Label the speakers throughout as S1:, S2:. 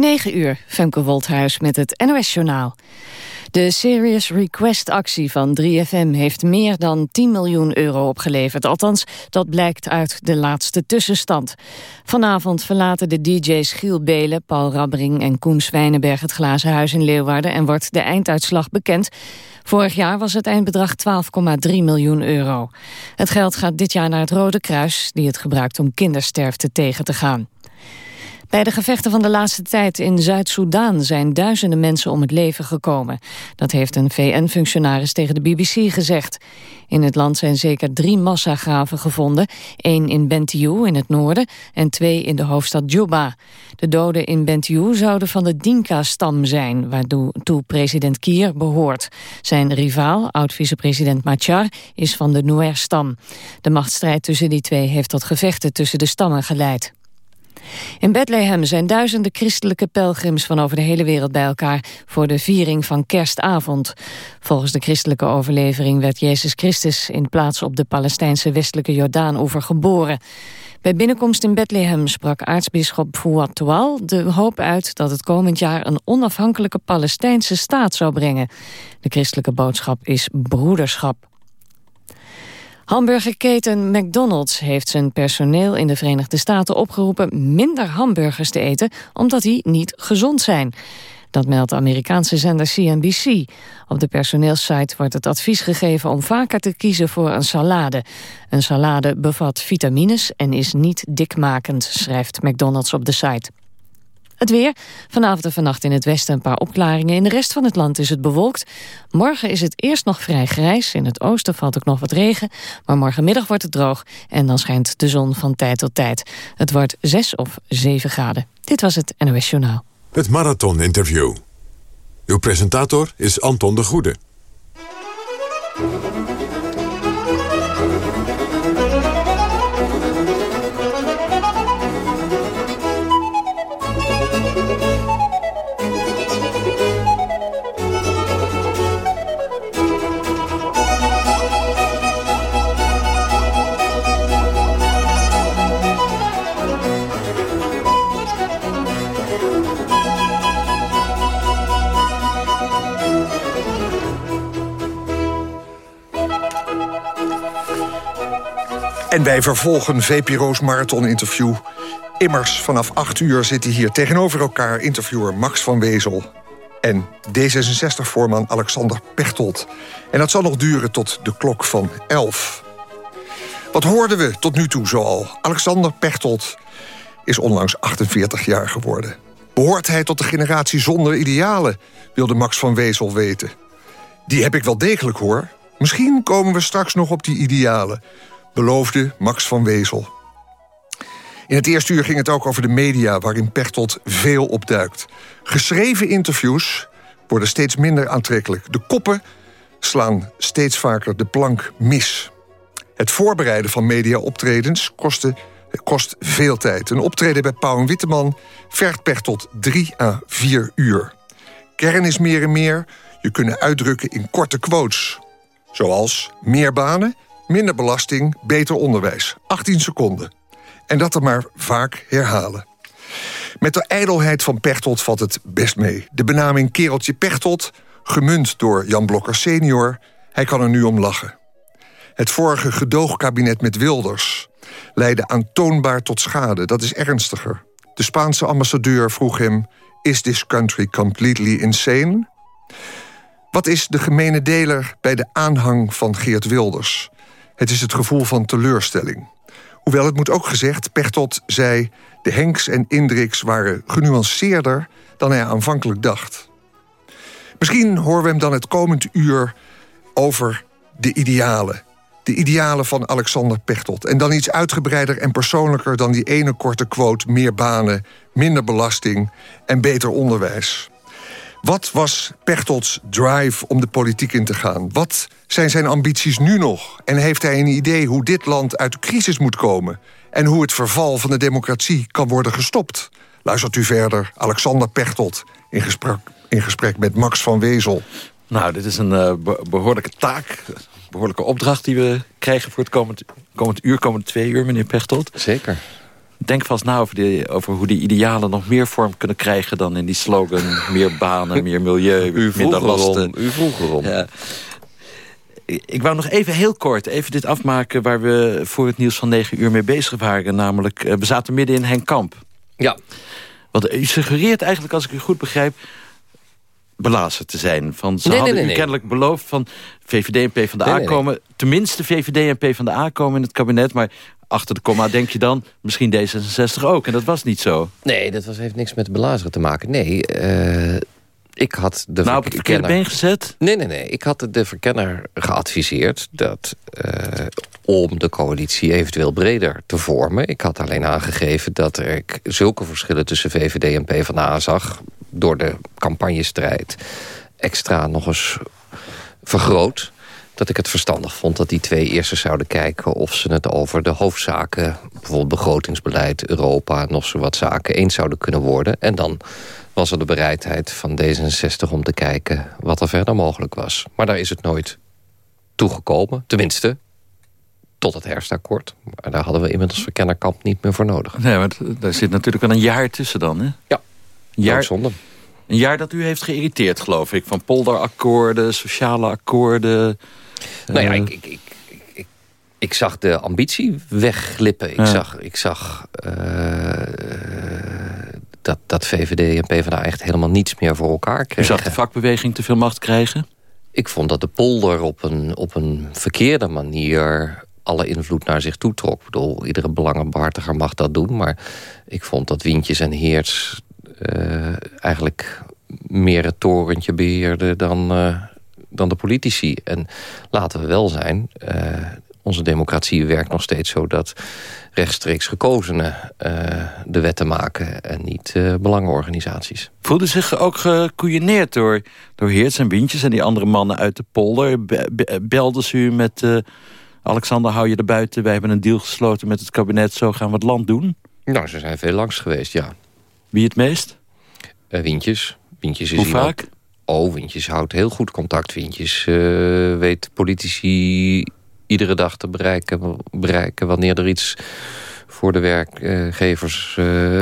S1: 9 uur, Femke Wolthuis met het NOS-journaal. De Serious Request-actie van 3FM heeft meer dan 10 miljoen euro opgeleverd. Althans, dat blijkt uit de laatste tussenstand. Vanavond verlaten de DJ's Giel Belen, Paul Rabbering en Koen Zwijnenberg het Glazen Huis in Leeuwarden en wordt de einduitslag bekend. Vorig jaar was het eindbedrag 12,3 miljoen euro. Het geld gaat dit jaar naar het Rode Kruis, die het gebruikt om kindersterfte tegen te gaan. Bij de gevechten van de laatste tijd in Zuid-Soedan zijn duizenden mensen om het leven gekomen. Dat heeft een VN-functionaris tegen de BBC gezegd. In het land zijn zeker drie massagraven gevonden. één in Bentiu in het noorden en twee in de hoofdstad Juba. De doden in Bentiu zouden van de Dinka-stam zijn, waartoe president Kier behoort. Zijn rivaal, oud-vicepresident Machar, is van de Nuer-stam. De machtsstrijd tussen die twee heeft tot gevechten tussen de stammen geleid. In Bethlehem zijn duizenden christelijke pelgrims van over de hele wereld bij elkaar voor de viering van kerstavond. Volgens de christelijke overlevering werd Jezus Christus in plaats op de Palestijnse westelijke Jordaanoever geboren. Bij binnenkomst in Bethlehem sprak aartsbisschop Fouad Toual de hoop uit dat het komend jaar een onafhankelijke Palestijnse staat zou brengen. De christelijke boodschap is broederschap. Hamburgerketen McDonald's heeft zijn personeel in de Verenigde Staten opgeroepen minder hamburgers te eten omdat die niet gezond zijn. Dat meldt de Amerikaanse zender CNBC. Op de personeelssite wordt het advies gegeven om vaker te kiezen voor een salade. Een salade bevat vitamines en is niet dikmakend, schrijft McDonald's op de site. Het weer. Vanavond en vannacht in het westen een paar opklaringen. In de rest van het land is het bewolkt. Morgen is het eerst nog vrij grijs. In het oosten valt ook nog wat regen. Maar morgenmiddag wordt het droog. En dan schijnt de zon van tijd tot tijd. Het wordt 6 of 7 graden. Dit was het NOS Journaal.
S2: Het Marathon Interview. Uw presentator is Anton de Goede.
S3: En wij vervolgen VPRO's marathon-interview. Immers, vanaf 8 uur zitten hier tegenover elkaar... interviewer Max van Wezel en D66-voorman Alexander Pechtold. En dat zal nog duren tot de klok van 11. Wat hoorden we tot nu toe zoal? Alexander Pechtold is onlangs 48 jaar geworden. Behoort hij tot de generatie zonder idealen, wilde Max van Wezel weten. Die heb ik wel degelijk, hoor. Misschien komen we straks nog op die idealen beloofde Max van Wezel. In het eerste uur ging het ook over de media, waarin Pechtold veel opduikt. Geschreven interviews worden steeds minder aantrekkelijk. De koppen slaan steeds vaker de plank mis. Het voorbereiden van media-optredens kost veel tijd. Een optreden bij Pauw en Witteman vergt Pechtold drie à vier uur. Kern is meer en meer je kunnen uitdrukken in korte quotes. Zoals meer banen, minder belasting, beter onderwijs. 18 seconden. En dat er maar vaak herhalen. Met de ijdelheid van Pechtold valt het best mee. De benaming Kereltje Pechtold, gemunt door Jan Blokker senior... hij kan er nu om lachen. Het vorige gedoogkabinet met Wilders leidde aantoonbaar tot schade. Dat is ernstiger. De Spaanse ambassadeur vroeg hem... Is this country completely insane? Wat is de gemene deler bij de aanhang van Geert Wilders? Het is het gevoel van teleurstelling. Hoewel het moet ook gezegd, Pechtold zei... de Henks en Indrix waren genuanceerder dan hij aanvankelijk dacht. Misschien horen we hem dan het komend uur over de idealen. De idealen van Alexander Pechtold. En dan iets uitgebreider en persoonlijker dan die ene korte quote... meer banen, minder belasting en beter onderwijs. Wat was Pechtold's drive om de politiek in te gaan? Wat zijn zijn ambities nu nog? En heeft hij een idee hoe dit land uit de crisis moet komen? En hoe het verval van de democratie kan worden gestopt? Luistert u verder, Alexander Pechtold... in gesprek, in gesprek met Max van Wezel.
S4: Nou, dit is een uh, behoorlijke taak, behoorlijke opdracht... die we krijgen voor het komend, komend uur, komend twee uur, meneer Pechtold.
S5: Zeker.
S4: Denk vast na over, die, over hoe die idealen nog meer vorm kunnen krijgen... dan in die slogan meer banen, meer milieu,
S5: u
S4: minder lasten.
S5: U vroeg erom. Ja.
S4: Ik wou nog even heel kort even dit afmaken... waar we voor het nieuws van 9 uur mee bezig waren. Namelijk, we zaten midden in Henk Kamp.
S5: Ja.
S4: Want u suggereert eigenlijk, als ik u goed begrijp belazen te zijn. Van, ze hadden u kennelijk beloofd van VVD en PvdA nee, komen... tenminste VVD en PvdA komen in het kabinet... maar achter de komma denk je dan misschien D66 ook. En dat was niet zo.
S5: Nee, dat was, heeft niks met belazeren te maken. Nee, uh, ik had de
S4: nou, op het verkeerde been gezet?
S5: Nee, nee, nee. Ik had de verkenner geadviseerd... dat uh, om de coalitie eventueel breder te vormen... ik had alleen aangegeven dat ik zulke verschillen tussen VVD en PvdA zag door de campagnestrijd extra nog eens vergroot dat ik het verstandig vond dat die twee eerst zouden kijken... of ze het over de hoofdzaken, bijvoorbeeld begrotingsbeleid, Europa... nog zo wat zaken eens zouden kunnen worden. En dan was er de bereidheid van D66 om te kijken wat er verder mogelijk was. Maar daar is het nooit toegekomen. Tenminste, tot het herfstakkoord. Maar daar hadden we inmiddels verkennerkamp niet meer voor nodig.
S4: Nee, maar daar zit natuurlijk wel een jaar tussen dan, hè?
S5: Ja jaar, zonde.
S4: Een jaar dat u heeft geïrriteerd, geloof ik. Van polderakkoorden, sociale akkoorden.
S5: Nou ja, eh, ik, ik, ik, ik, zag de ambitie wegglippen. Ik zag, ik zag uh, dat, dat VVD en PvdA echt helemaal niets meer voor elkaar kregen.
S4: U zag de vakbeweging te veel macht krijgen?
S5: Ik vond dat de polder op een, op een verkeerde manier alle invloed naar zich toe trok. Ik bedoel, iedere belangenbehartiger mag dat doen. Maar ik vond dat Wientjes en Heerts uh, eigenlijk meer het torentje beheerde dan, uh, dan de politici. En laten we wel zijn, uh, onze democratie werkt nog steeds zo... dat rechtstreeks gekozenen de wetten maken en niet belangenorganisaties.
S4: Voelde zich ook gekoeieneerd door, door Heerts en Wintjes en die andere mannen uit de polder? Be belden ze u met... Alexander, hou je er buiten. Wij hebben een deal gesloten met het kabinet. Zo gaan we het land doen.
S5: Nou, ze zijn veel langs geweest, ja.
S4: Wie het meest?
S5: Uh, Wintjes. Wintjes
S4: is Hoe vaak?
S5: Oh, Wintjes houdt heel goed contact. Wintjes uh, weet politici iedere dag te bereiken, bereiken... wanneer er iets voor de werkgevers uh,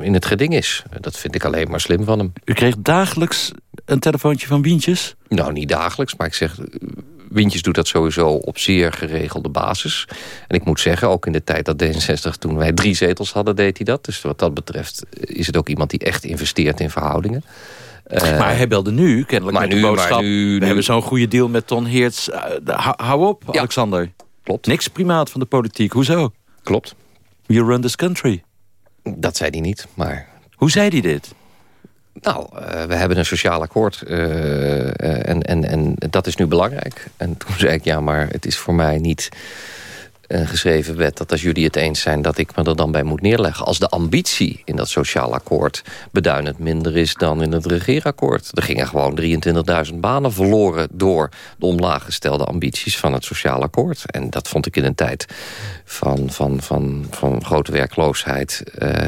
S5: in het geding is. Dat vind ik alleen maar slim van hem.
S4: U kreeg dagelijks een telefoontje van Wintjes?
S5: Nou, niet dagelijks, maar ik zeg... Wintjes doet dat sowieso op zeer geregelde basis. En ik moet zeggen, ook in de tijd dat D66... toen wij drie zetels hadden, deed hij dat. Dus wat dat betreft is het ook iemand die echt investeert in verhoudingen.
S4: Uh, maar hij belde nu, kennelijk maar met nu, de boodschap... Nu, we hebben zo'n goede deal met Ton Heerts. Uh, hou op, Alexander.
S5: Klopt.
S4: Niks primaat van de politiek. Hoezo?
S5: Klopt.
S4: You run this country.
S5: Dat zei hij niet, maar...
S4: Hoe zei hij dit?
S5: Nou, uh, we hebben een sociaal akkoord uh, en, en, en dat is nu belangrijk. En toen zei ik, ja, maar het is voor mij niet een geschreven wet... dat als jullie het eens zijn, dat ik me er dan bij moet neerleggen. Als de ambitie in dat sociaal akkoord beduidend minder is... dan in het regeerakkoord. Er gingen gewoon 23.000 banen verloren... door de omlaag gestelde ambities van het sociaal akkoord. En dat vond ik in een tijd van, van, van, van grote werkloosheid...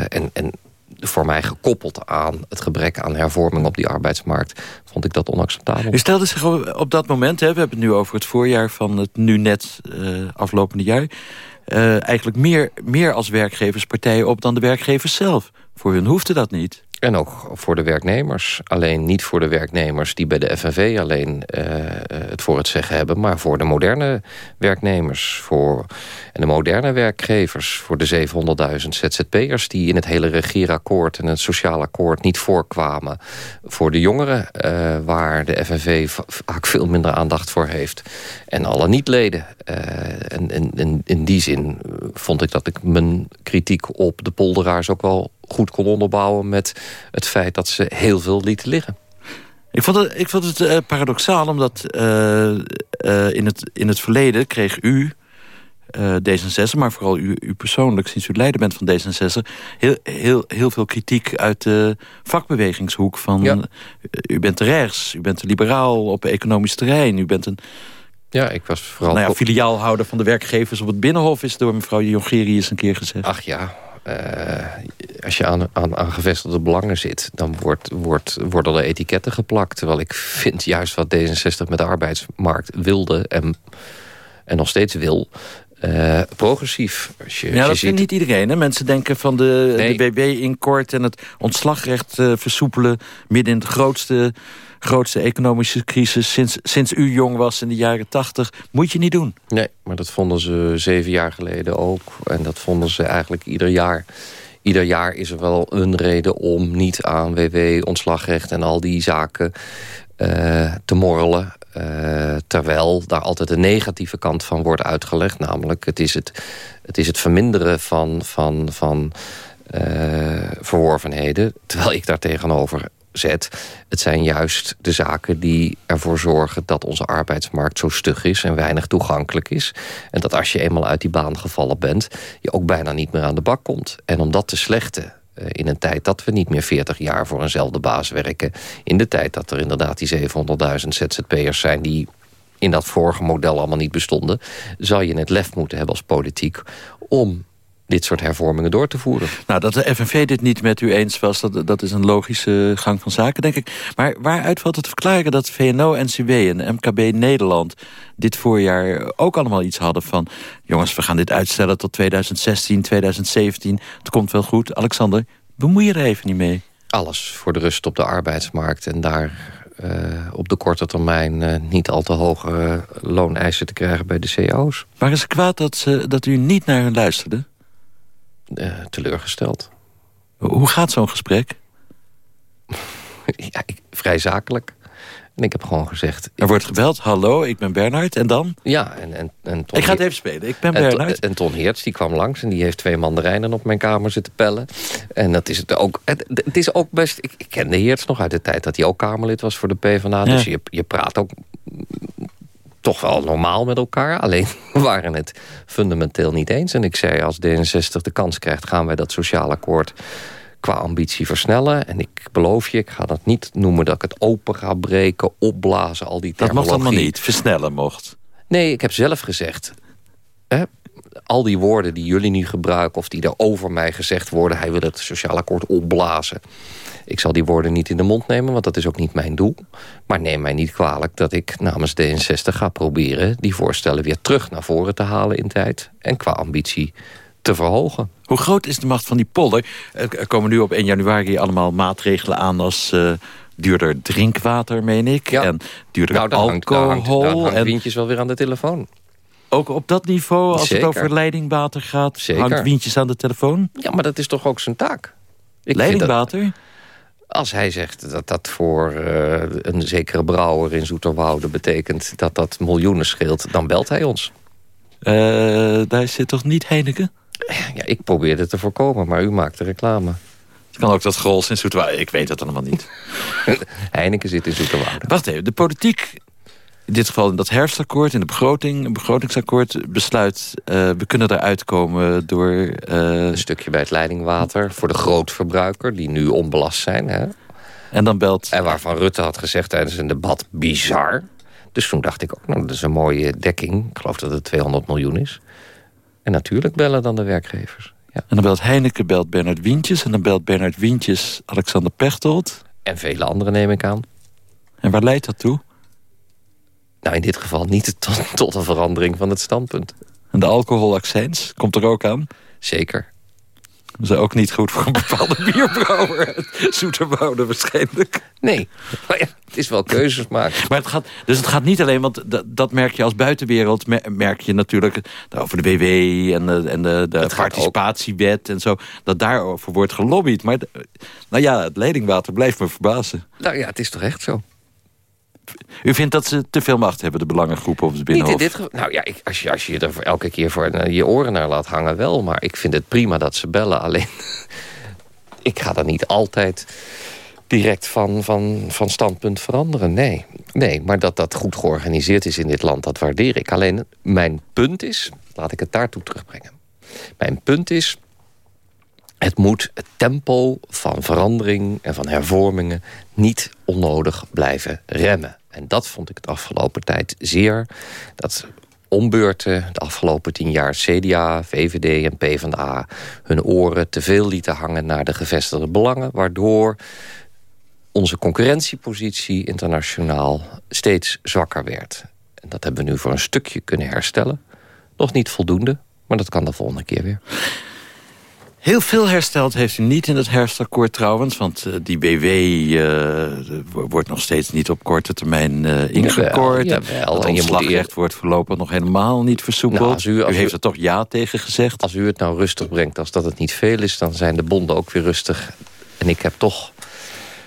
S5: En, en voor mij gekoppeld aan het gebrek aan hervorming op die arbeidsmarkt... vond ik dat onacceptabel.
S4: U stelde zich op dat moment, hè, we hebben het nu over het voorjaar... van het nu net uh, aflopende jaar... Uh, eigenlijk meer, meer als werkgeverspartijen op dan de werkgevers zelf. Voor hun hoefde dat niet.
S5: En ook voor de werknemers. Alleen niet voor de werknemers die bij de FNV alleen uh, het voor het zeggen hebben... maar voor de moderne werknemers voor, en de moderne werkgevers... voor de 700.000 ZZP'ers die in het hele regeerakkoord... en het sociaal akkoord niet voorkwamen. Voor de jongeren, uh, waar de FNV vaak veel minder aandacht voor heeft. En alle niet-leden. En, en, en in die zin vond ik dat ik mijn kritiek op de polderaars ook wel goed kon onderbouwen met het feit dat ze heel veel lieten liggen.
S4: Ik vond het, ik vond het uh, paradoxaal, omdat uh, uh, in, het, in het verleden kreeg u, D66... maar vooral u, u persoonlijk, sinds u leider bent van D66... heel, heel, heel veel kritiek uit de vakbewegingshoek. Van, ja. U bent rechts, u bent liberaal op economisch terrein... u bent een
S5: ja, ik was vooral...
S4: Nou ja, filiaalhouder van de werkgevers op het Binnenhof... is door mevrouw Jongerius een keer gezegd.
S5: Ach ja, als je aan, aan, aan, gevestigde belangen zit... dan wordt, wordt, worden er etiketten geplakt. Terwijl ik vind juist wat D66 met de arbeidsmarkt wilde... en, en nog steeds wil... uh, progressief.
S4: Als je, ja, dat vindt niet iedereen. Hè? Mensen denken van de, nee. de BB inkort en het ontslagrecht uh, versoepelen... midden in de grootste, grootste economische crisis sinds, sinds u jong was in de jaren tachtig. Moet je niet doen.
S5: Nee, maar dat vonden ze zeven jaar geleden ook. En dat vonden ze eigenlijk ieder jaar. Ieder jaar is er wel een reden om niet aan WW, ontslagrecht en al die zaken uh, te morrelen. Uh, terwijl daar altijd de negatieve kant van wordt uitgelegd. Namelijk, het is het, het, is het verminderen van, van, van uh, verworvenheden. Terwijl ik daar tegenover zet. Het zijn juist de zaken die ervoor zorgen... dat onze arbeidsmarkt zo stug is en weinig toegankelijk is. En dat als je eenmaal uit die baan gevallen bent... je ook bijna niet meer aan de bak komt. En om dat te slechten eh, in een tijd dat we niet meer 40 jaar voor eenzelfde baas werken. In de tijd dat er inderdaad die 700.000 ZZP'ers zijn... die in dat vorige model allemaal niet bestonden... zal je het lef moeten hebben als politiek... om dit soort hervormingen door te voeren.
S4: Nou, dat de FNV dit niet met u eens was, dat, dat is een logische gang van zaken, denk ik. Maar waaruit valt het te verklaren dat VNO-NCW en MKB Nederland... dit voorjaar ook allemaal iets hadden van... jongens, we gaan dit uitstellen tot 2016, 2017. Het komt wel goed. Alexander, bemoei je er even niet mee.
S5: Alles voor de rust op de arbeidsmarkt en daar... Uh, op de korte termijn uh, niet al te hoge uh, looneisen te krijgen bij de CO's.
S4: Waren ze kwaad dat, ze, dat u niet naar hen luisterde?
S5: Uh, teleurgesteld.
S4: Hoe gaat zo'n gesprek?
S5: ja, ik, vrij zakelijk. En ik heb gewoon gezegd...
S4: Er wordt gebeld, hallo, ik ben Bernhard, en dan?
S5: Ja, en, en, en
S4: Ton Ik ga het even spelen, ik ben Bernhard.
S5: En, Ton Heerts, die kwam langs en die heeft twee mandarijnen op mijn kamer zitten pellen. En dat is het ook... Het, het is ook best... Ik, ik ken de Heerts nog uit de tijd dat hij ook Kamerlid was voor de PvdA. Dus je, je praat ook toch wel normaal met elkaar. Alleen we waren het fundamenteel niet eens. En ik zei, als D66 de kans krijgt... gaan wij dat sociaal akkoord qua ambitie versnellen. En ik beloof je, ik ga dat niet noemen dat ik het open ga breken... opblazen, al die terminologie.
S4: Dat mocht allemaal niet, versnellen mocht.
S5: Nee, ik heb zelf gezegd... Hè, al die woorden die jullie nu gebruiken... of die er over mij gezegd worden... hij wil het sociaal akkoord opblazen. Ik zal die woorden niet in de mond nemen, want dat is ook niet mijn doel. Maar neem mij niet kwalijk dat ik namens D66 ga proberen... die voorstellen weer terug naar voren te halen in tijd... en qua ambitie te verhogen.
S4: Hoe groot is de macht van die polder? Er komen nu op 1 januari allemaal maatregelen aan als... Uh, duurder drinkwater, meen ik. Ja. En duurder nou, alcohol. Hangt,
S5: dan Wientjes wel weer aan de telefoon.
S4: Ook op dat niveau, als het over leidingwater gaat... Zeker. hangt Wientjes aan de telefoon?
S5: Ja, maar dat is toch ook zijn taak?
S4: Ik leidingwater?
S5: Als hij zegt dat dat voor uh, een zekere brouwer in Zoeterwoude betekent... dat dat miljoenen scheelt, dan belt hij ons.
S4: Uh, daar zit toch niet Heineken?
S5: Ja, ik probeer het te voorkomen, maar u maakt de reclame.
S4: Het kan ook dat Grols in Zoeterwoude... Ik weet dat allemaal niet.
S5: Heineken zit in Zoeterwoude.
S4: Wacht even, de politiek in dit geval in dat herfstakkoord, in de begroting, een begrotingsakkoord, besluit... Uh, we kunnen eruit komen door... Uh...
S5: Een stukje bij het leidingwater voor de grootverbruiker... die nu onbelast zijn. Hè?
S4: En dan belt...
S5: En waarvan Rutte had gezegd tijdens een debat, bizar. Dus toen dacht ik ook, nou, dat is een mooie dekking. Ik geloof dat het 200 miljoen is. En natuurlijk bellen dan de werkgevers. Ja.
S4: En dan belt Heineken, belt Bernard Wientjes... en dan belt Bernard Wientjes Alexander Pechtold.
S5: En vele anderen neem ik aan.
S4: En waar leidt dat toe?
S5: Nou, in dit geval niet tot, tot een verandering van het standpunt.
S4: En de alcoholaccijns, komt er ook aan?
S5: Zeker.
S4: Dat is ook niet goed voor een bepaalde bierbrouwer. Zoeterwoude waarschijnlijk.
S5: Nee, maar ja, het is wel keuzes maken.
S4: Maar het gaat, dus het gaat niet alleen, want dat, merk je als buitenwereld... merk je natuurlijk over de WW en de, en de, de participatiewet en zo... dat daarover wordt gelobbyd. Maar nou ja, het leidingwater blijft me verbazen.
S5: Nou ja, het is toch echt zo.
S4: U vindt dat ze te veel macht hebben, de belangengroepen of de Binnenhof?
S5: Niet in dit geval. Nou ja, ik, als, je, als je er elke keer voor eh, je oren naar laat hangen, wel. Maar ik vind het prima dat ze bellen. Alleen, ik ga dan niet altijd direct van, van, van standpunt veranderen. Nee. nee, maar dat dat goed georganiseerd is in dit land, dat waardeer ik. Alleen, mijn punt is, laat ik het daartoe terugbrengen. Mijn punt is, het moet het tempo van verandering en van hervormingen niet onnodig blijven remmen. En dat vond ik de afgelopen tijd zeer. Dat ombeurten de afgelopen tien jaar CDA, VVD en PvdA... hun oren te veel lieten hangen naar de gevestigde belangen... waardoor onze concurrentiepositie internationaal steeds zwakker werd. En dat hebben we nu voor een stukje kunnen herstellen Nog niet voldoende, maar dat kan de volgende keer weer.
S4: Heel veel hersteld heeft u niet in het herfstakkoord trouwens. Want uh, die BW uh, wordt nog steeds niet op korte termijn uh, ingekort. Jawel. Het ontslagrecht wordt voorlopig nog helemaal niet versoepeld. Nou, u, u, heeft er toch ja tegen gezegd.
S5: Als u het nou rustig brengt, als dat het niet veel is... dan zijn de bonden ook weer rustig. En ik heb toch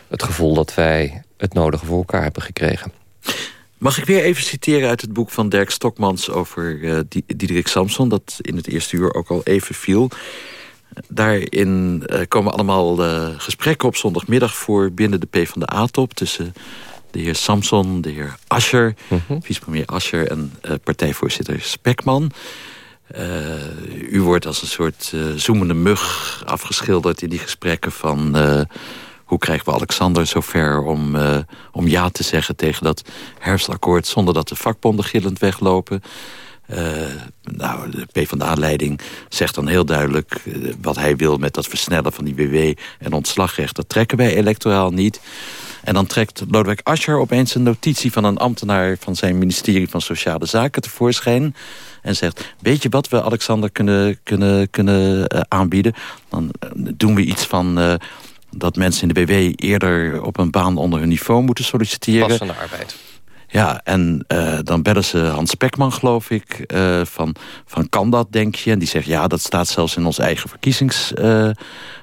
S5: het gevoel dat wij het nodige voor elkaar hebben gekregen.
S4: Mag ik weer even citeren uit het boek van Dirk Stokmans... over Diederik Samson, dat in het eerste uur ook al even viel... Daarin uh, komen allemaal uh, gesprekken op zondagmiddag voor binnen de PvdA-top... tussen de heer Samson, de heer Ascher, mm -hmm. vicepremier Ascher... en uh, partijvoorzitter Spekman. u wordt als een soort zoemende mug afgeschilderd in die gesprekken van... hoe krijgen we Alexander zover om, om ja te zeggen tegen dat herfstakkoord... zonder dat de vakbonden gillend weglopen... Uh, nou, de PvdA-leiding zegt dan heel duidelijk... Uh, wat hij wil met dat versnellen van die WW en ontslagrecht. Dat trekken wij electoraal niet. En dan trekt Lodewijk Asscher opeens een notitie... van een ambtenaar van zijn ministerie van Sociale Zaken tevoorschijn... en zegt, weet je wat we Alexander kunnen, kunnen, kunnen uh, aanbieden? Dan doen we iets van dat mensen in de BW eerder op een baan onder hun niveau moeten solliciteren.
S5: Passende arbeid.
S4: Ja, en uh, dan bellen ze Hans Spekman, geloof ik, uh, van, van kan dat, denk je? En die zegt, ja, dat staat zelfs in ons eigen verkiezings, uh,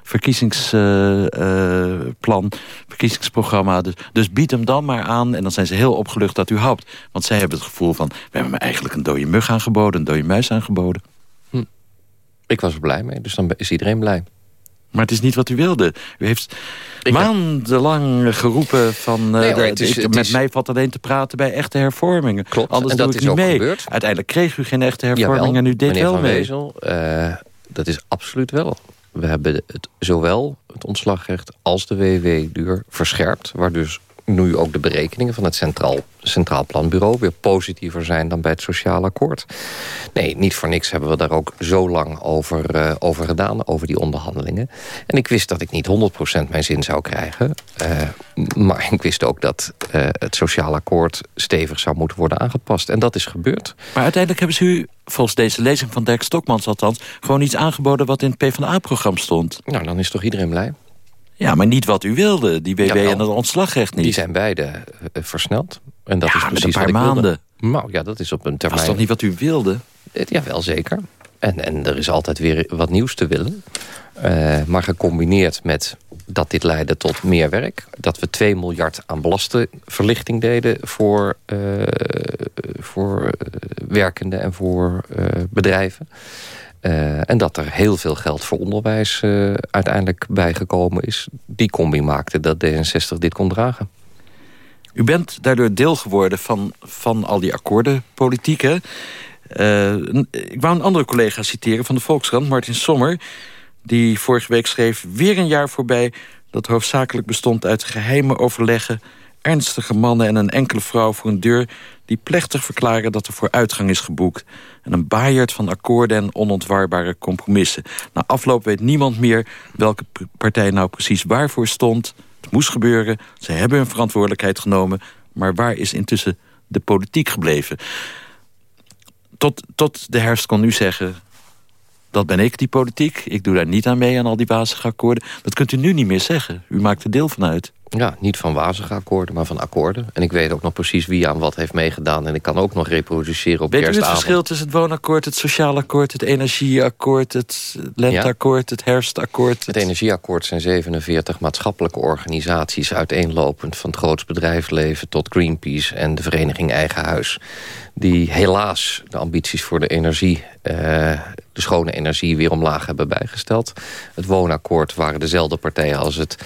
S4: verkiezingsplan, verkiezingsprogramma. Dus, dus bied hem dan maar aan en dan zijn ze heel opgelucht dat u helpt. Want zij hebben het gevoel van, we hebben me eigenlijk een dode mug aangeboden, een dode muis aangeboden.
S5: Hm. Ik was er blij mee, dus dan is iedereen blij.
S4: Maar het is niet wat u wilde. U heeft ik maandenlang geroepen van... Eh, nee, hoor, is, ik, met is... mij valt alleen te praten bij echte hervormingen.
S5: Klopt,
S4: Anders
S5: en dat
S4: doe
S5: is
S4: niet mee.
S5: Gebeurd.
S4: Uiteindelijk kreeg u geen echte hervormingen en u deed wel
S5: van
S4: mee.
S5: Wezel, uh, dat is absoluut wel. We hebben het, zowel het ontslagrecht als de WW-duur verscherpt... waar dus nu ook de berekeningen van het Centraal, Centraal Planbureau... weer positiever zijn dan bij het Sociaal Akkoord. Nee, niet voor niks hebben we daar ook zo lang over, uh, over gedaan... over die onderhandelingen. En ik wist dat ik niet 100% mijn zin zou krijgen. Uh, maar ik wist ook dat uh, het Sociaal Akkoord stevig zou moeten worden aangepast. En dat is gebeurd.
S4: Maar uiteindelijk hebben ze u, volgens deze lezing van Dirk Stokmans althans... gewoon iets aangeboden wat in het PvdA-programma stond.
S5: Nou, dan is toch iedereen blij?
S4: Ja, maar niet wat u wilde. Die BW en het ontslagrecht niet.
S5: Die zijn beide uh, versneld. En dat
S4: ja,
S5: is precies
S4: een paar
S5: wat ik
S4: maanden.
S5: Wilde. Nou ja, dat is op een termijn.
S4: Dat is toch niet wat u wilde?
S5: Het, ja, wel zeker. En, en er is altijd weer wat nieuws te willen. Uh, maar gecombineerd met dat dit leidde tot meer werk. Dat we 2 miljard aan belastingverlichting deden voor, uh, voor werkenden en voor bedrijven. Uh, en dat er heel veel geld voor onderwijs uh, uiteindelijk bijgekomen is. Die combi maakte dat D66 dit kon dragen.
S4: U bent daardoor deel geworden van, van al die akkoordenpolitiek. Uh, ik wou een andere collega citeren van de Volkskrant, Martin Sommer... die vorige week schreef... weer een jaar voorbij dat hoofdzakelijk bestond uit geheime overleggen ernstige mannen en een enkele vrouw voor een deur... die plechtig verklaren dat er vooruitgang is geboekt. En een baaierd van akkoorden en onontwarbare compromissen. Na afloop weet niemand meer welke partij nou precies waarvoor stond. Het moest gebeuren, ze hebben hun verantwoordelijkheid genomen... maar waar is intussen de politiek gebleven? Tot, tot de herfst kon u zeggen... dat ben ik, die politiek. Ik doe daar niet aan mee aan al die wazige akkoorden. Dat kunt u nu niet meer zeggen. U maakt er deel van uit.
S5: Ja, niet van wazige akkoorden, maar van akkoorden. En ik weet ook nog precies wie aan wat heeft meegedaan. En ik kan ook nog reproduceren op
S4: weet
S5: kerstavond.
S4: Weet u het verschil tussen het woonakkoord, het sociaal akkoord... het energieakkoord, het lenteakkoord, het herfstakkoord? Het...
S5: het energieakkoord zijn 47 maatschappelijke organisaties... uiteenlopend van het grootste bedrijfsleven tot Greenpeace... en de vereniging Eigen Huis. Die helaas de ambities voor de energie... Uh, de schone energie weer omlaag hebben bijgesteld. Het woonakkoord waren dezelfde partijen als het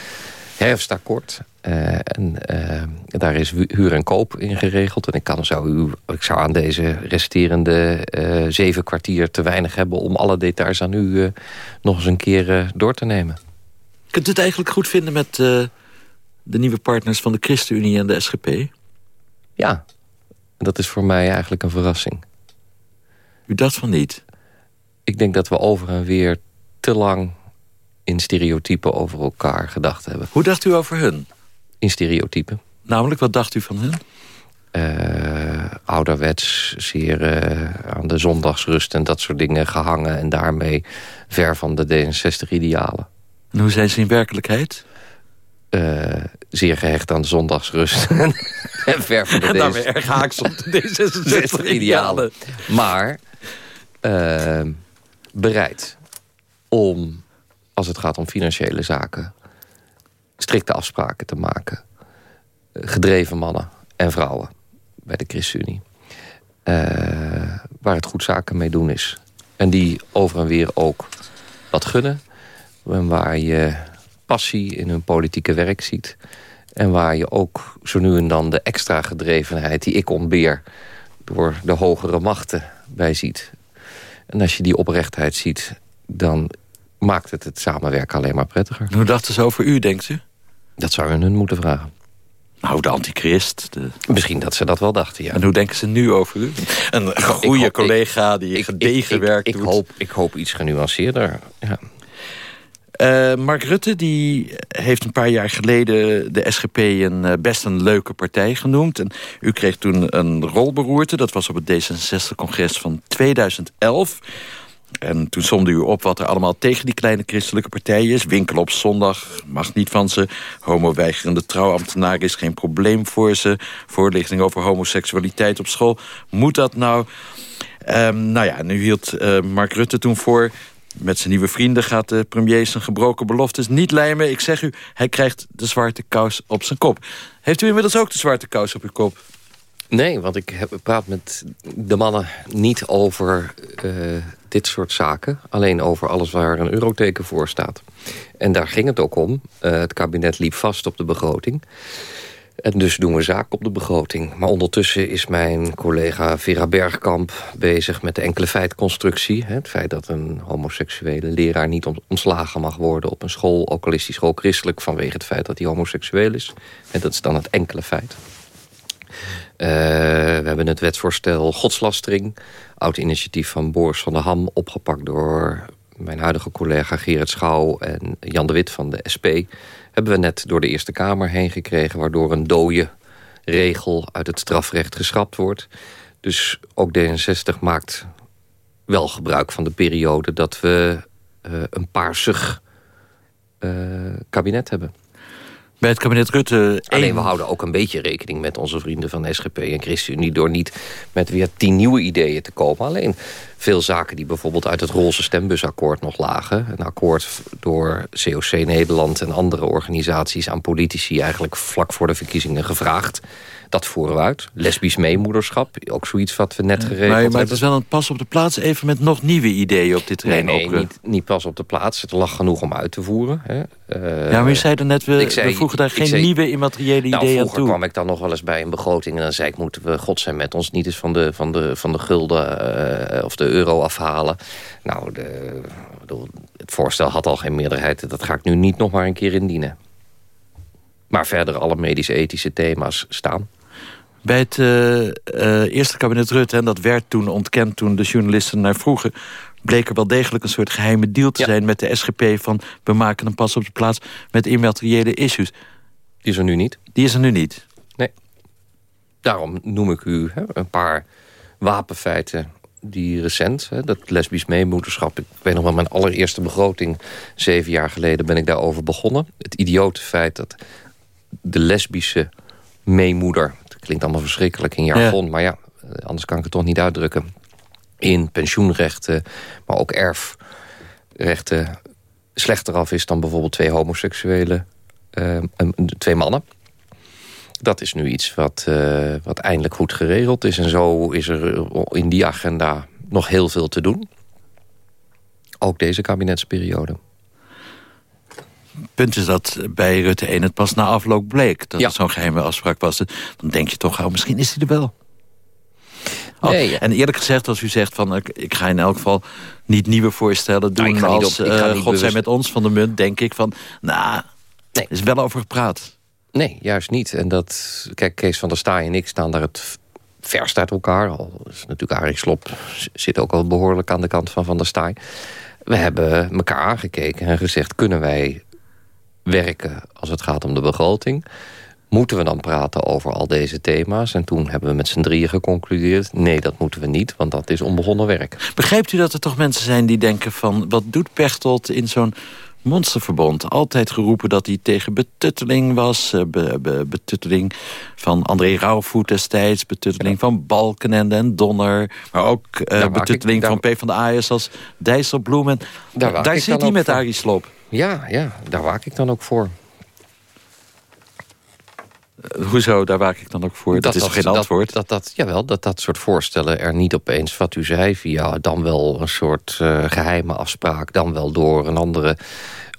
S5: herfstakkoord. Uh, en uh, daar is huur en koop in geregeld. En ik, kan, zou, u, ik zou aan deze resterende uh, zeven kwartier te weinig hebben... om alle details aan u nog eens een keer door te nemen.
S4: Kunt u het eigenlijk goed vinden met de nieuwe partners van de ChristenUnie en de SGP?
S5: Ja, dat is voor mij eigenlijk een verrassing.
S4: U dacht van niet?
S5: Ik denk dat we over en weer te lang in stereotypen over elkaar gedacht hebben.
S4: Hoe dacht u over hun?
S5: In stereotypen.
S4: Namelijk, wat dacht u van hun?
S5: uh, ouderwets, zeer uh, aan de zondagsrust en dat soort dingen gehangen... en daarmee ver van de D66-idealen.
S4: En hoe zijn ze in werkelijkheid?
S5: Uh, zeer gehecht aan de zondagsrust. en ver van de
S4: en daarmee erg haaks op de D66-idealen.
S5: Maar bereid om, als het gaat om financiële zaken... strikte afspraken te maken. Gedreven mannen en vrouwen bij de ChristenUnie. Uh, waar het goed zaken mee doen is. En die over en weer ook wat gunnen. En waar je passie in hun politieke werk ziet. En waar je ook zo nu en dan de extra gedrevenheid die ik ontbeer... door de hogere machten bij ziet. En als je die oprechtheid ziet, dan maakt het het samenwerken alleen maar prettiger.
S4: Hoe dachten ze over u, denkt u?
S5: Dat zou je hun moeten vragen.
S4: Nou, de antichrist. De...
S5: Misschien dat ze dat wel dachten, ja.
S4: En hoe denken ze nu over u? Een goede collega die ik, gedegen
S5: ik,
S4: werk
S5: ik,
S4: doet.
S5: Hoop, ik hoop iets genuanceerder, ja.
S4: Uh, Mark Rutte die heeft een paar jaar geleden de SGP een uh, best een leuke partij genoemd. En u kreeg toen een rolberoerte. Dat was op het D66-congres van 2011. En toen somde u op wat er allemaal tegen die kleine christelijke partij is. Winkel op zondag mag niet van ze. Homo-weigerende trouwambtenaar is geen probleem voor ze. Voorlichting over homoseksualiteit op school. Moet dat nou? Um, nou ja, nu hield uh, Mark Rutte toen voor... Met zijn nieuwe vrienden gaat de premier zijn gebroken beloftes niet lijmen. Ik zeg u, hij krijgt de zwarte kous op zijn kop. Heeft u inmiddels ook de zwarte kous op uw kop?
S5: Nee, want ik heb, praat met de mannen niet over uh, dit soort zaken. Alleen over alles waar een euroteken voor staat. En daar ging het ook om. Uh, het kabinet liep vast op de begroting. En dus doen we zaak op de begroting. Maar ondertussen is mijn collega Vera Bergkamp bezig met de enkele feitconstructie. Het feit dat een homoseksuele leraar niet ontslagen mag worden op een school... ook al is die school christelijk vanwege het feit dat hij homoseksueel is. En dat is dan het enkele feit. Uh, we hebben het wetsvoorstel godslastering. Oud initiatief van Boris van der Ham. Opgepakt door mijn huidige collega Gerrit Schouw en Jan de Wit van de SP. Hebben we net door de Eerste Kamer heen gekregen... waardoor een dode regel uit het strafrecht geschrapt wordt. Dus ook D66 maakt wel gebruik van de periode... dat we uh, een paarsig uh, kabinet hebben.
S4: Bij het kabinet Rutte...
S5: Alleen we houden ook een beetje rekening met onze vrienden van SGP en ChristenUnie... door niet met weer tien nieuwe ideeën te komen. Alleen veel zaken die bijvoorbeeld uit het roze stembusakkoord nog lagen. Een akkoord door COC Nederland en andere organisaties aan politici... eigenlijk vlak voor de verkiezingen gevraagd. Dat voeren we uit. Lesbisch meemoederschap, ook zoiets wat we net geregeld
S4: maar,
S5: hebben.
S4: Maar het is wel een pas op de plaats even met nog nieuwe ideeën op dit terrein.
S5: Nee, nee niet, niet, pas op de plaats. Het lag genoeg om uit te voeren. Hè.
S4: Uh, ja, maar u zei er net, we, zei, we voegen daar geen zei, nieuwe immateriële
S5: nou,
S4: ideeën
S5: aan
S4: toe.
S5: Kwam ik dan nog wel eens bij een begroting en dan zei ik... moeten we, god zijn met ons, niet eens van de, van de, van de gulden uh, of de euro afhalen. Nou, de, het voorstel had al geen meerderheid. Dat ga ik nu niet nog maar een keer indienen. Maar verder alle medisch-ethische thema's staan.
S4: Bij het uh, uh, eerste kabinet Rutte, en dat werd toen ontkend toen de journalisten naar vroegen... bleek er wel degelijk een soort geheime deal te ja. zijn met de SGP... van we maken een pas op de plaats met immateriële issues.
S5: Die is er nu niet.
S4: Die is er nu niet?
S5: Nee. Daarom noem ik u hè, een paar wapenfeiten die recent, hè, dat lesbisch meemoederschap... ik weet nog wel, mijn allereerste begroting... zeven jaar geleden ben ik daarover begonnen. Het idiote feit dat de lesbische meemoeder... klinkt allemaal verschrikkelijk in jargon... Ja. maar ja, anders kan ik het toch niet uitdrukken... in pensioenrechten, maar ook erfrechten... slechter af is dan bijvoorbeeld twee homoseksuele... Uh, twee mannen. Dat is nu iets wat, uh, wat eindelijk goed geregeld is. En zo is er in die agenda nog heel veel te doen. Ook deze kabinetsperiode.
S4: Punt is dat bij Rutte 1 het pas na afloop bleek... dat ja. het zo'n geheime afspraak was. Dan denk je toch, oh, misschien is hij er wel. Oh, nee, ja. En eerlijk gezegd, als u zegt van ik, ik ga in elk geval niet nieuwe voorstellen doen... Nou, als op, uh, God bewust... zijn met ons van de munt, denk ik van... nou, nee. is wel over gepraat.
S5: Nee, juist niet. En dat, kijk, Kees van der Staaij en ik staan daar het verst uit elkaar. Al is natuurlijk Arie Slop zit ook al behoorlijk aan de kant van Van der Staaij. We hebben elkaar aangekeken en gezegd... kunnen wij werken als het gaat om de begroting... Moeten we dan praten over al deze thema's? En toen hebben we met z'n drieën geconcludeerd... nee, dat moeten we niet, want dat is onbegonnen werk.
S4: Begrijpt u dat er toch mensen zijn die denken van... wat doet Pechtold in zo'n monsterverbond? Altijd geroepen dat hij tegen betutteling was. Eh, betutteling van André Rauwvoet destijds. Betutteling van Balkenende en Donner. Maar ook uh, betutteling van P van de Ajax als Dijsselbloem. En, daar, daar zit hij met Arie Slob.
S5: Ja, ja, daar waak ik dan ook voor.
S4: Eh, hoezo, daar waak ik dan ook voor? Dat, is geen antwoord?
S5: Dat, dat, jawel, dat dat soort voorstellen er niet opeens, wat u zei... via dan wel een soort uh, geheime afspraak... dan wel door een andere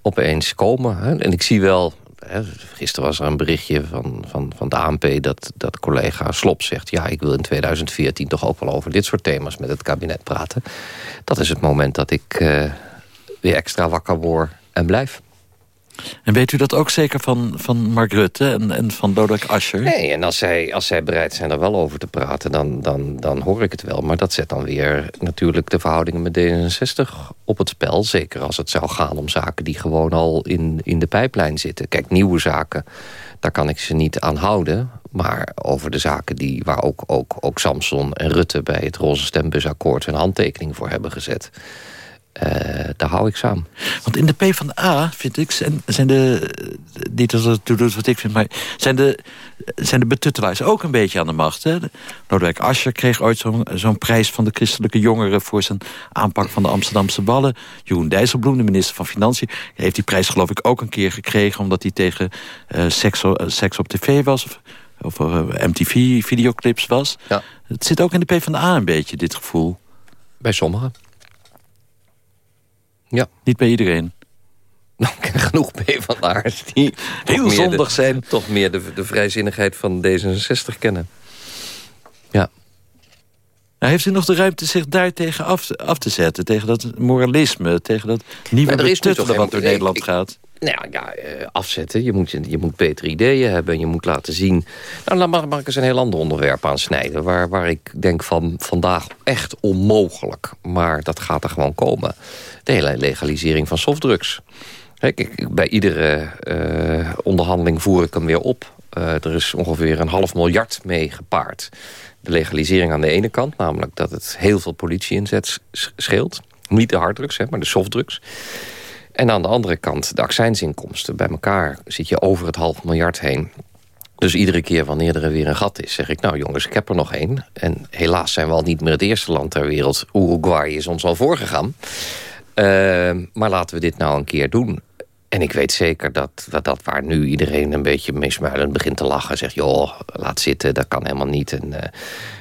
S5: opeens komen. Hè? En ik zie wel... Hè, gisteren was er een berichtje van, van, van de ANP... Dat, dat collega Slop zegt... ja, ik wil in 2014 toch ook wel over dit soort thema's... met het kabinet praten. Dat is het moment dat ik uh, weer extra wakker word en blijf.
S4: En weet u dat ook zeker van, van Mark Rutte en, en van Lodewijk Asscher?
S5: Nee, en als zij, als zij bereid zijn er wel over te praten, dan, dan, dan hoor ik het wel. Maar dat zet dan weer natuurlijk de verhoudingen met D66 op het spel. Zeker als het zou gaan om zaken die gewoon al in, in de pijplijn zitten. Kijk, nieuwe zaken, daar kan ik ze niet aan houden. Maar over de zaken die, waar ook, ook, ook Samson en Rutte... bij het Roze Stembusakkoord hun handtekening voor hebben gezet uh, daar hou ik samen.
S4: Want in de P van de A, vind ik, zijn, zijn de... Niet dat het doet wat ik vind, maar zijn de, zijn de betuttelaars ook een beetje aan de macht. Hè? Lodewijk Asscher kreeg ooit zo'n zo'n prijs van de christelijke jongeren... voor zijn aanpak van de Amsterdamse ballen. Jeroen Dijsselbloem, de minister van Financiën... heeft die prijs geloof ik ook een keer gekregen... omdat hij tegen uh, seks, uh, seks, op tv was... of, of MTV-videoclips was. Ja. Het zit ook in de P van de A een beetje, dit gevoel.
S5: Bij sommigen.
S4: Ja. Niet bij iedereen.
S5: Nou, ik genoeg PvdA'ers die
S4: heel zondig zijn.
S5: Toch meer de, de vrijzinnigheid van D66 kennen. Ja.
S4: Nou, heeft u nog de ruimte zich daar tegen af, af te zetten? Tegen dat moralisme, tegen dat nieuwe betuttelen wat door Nederland gaat?
S5: Nou ja, eh, afzetten. Je moet, je moet betere ideeën hebben. Je moet laten zien... Nou, dan mag, ik eens een heel ander onderwerp aansnijden... waar, waar ik denk van vandaag echt onmogelijk. Maar dat gaat er gewoon komen. De hele legalisering van softdrugs. Bij iedere uh, onderhandeling voer ik hem weer op. Uh, er is ongeveer een half miljard mee gepaard. De legalisering aan de ene kant, namelijk dat het heel veel politie-inzet scheelt. Niet de harddrugs, hè, maar de softdrugs. En aan de andere kant de accijnsinkomsten. Bij elkaar zit je over het half miljard heen. Dus iedere keer wanneer er weer een gat is, zeg ik... nou jongens, ik heb er nog één. En helaas zijn we al niet meer het eerste land ter wereld. Uruguay is ons al voorgegaan. Uh, maar laten we dit nou een keer doen. En ik weet zeker dat, dat, dat waar nu iedereen een beetje meesmuilend begint te lachen... zegt, joh, laat zitten, dat kan helemaal niet. En, uh,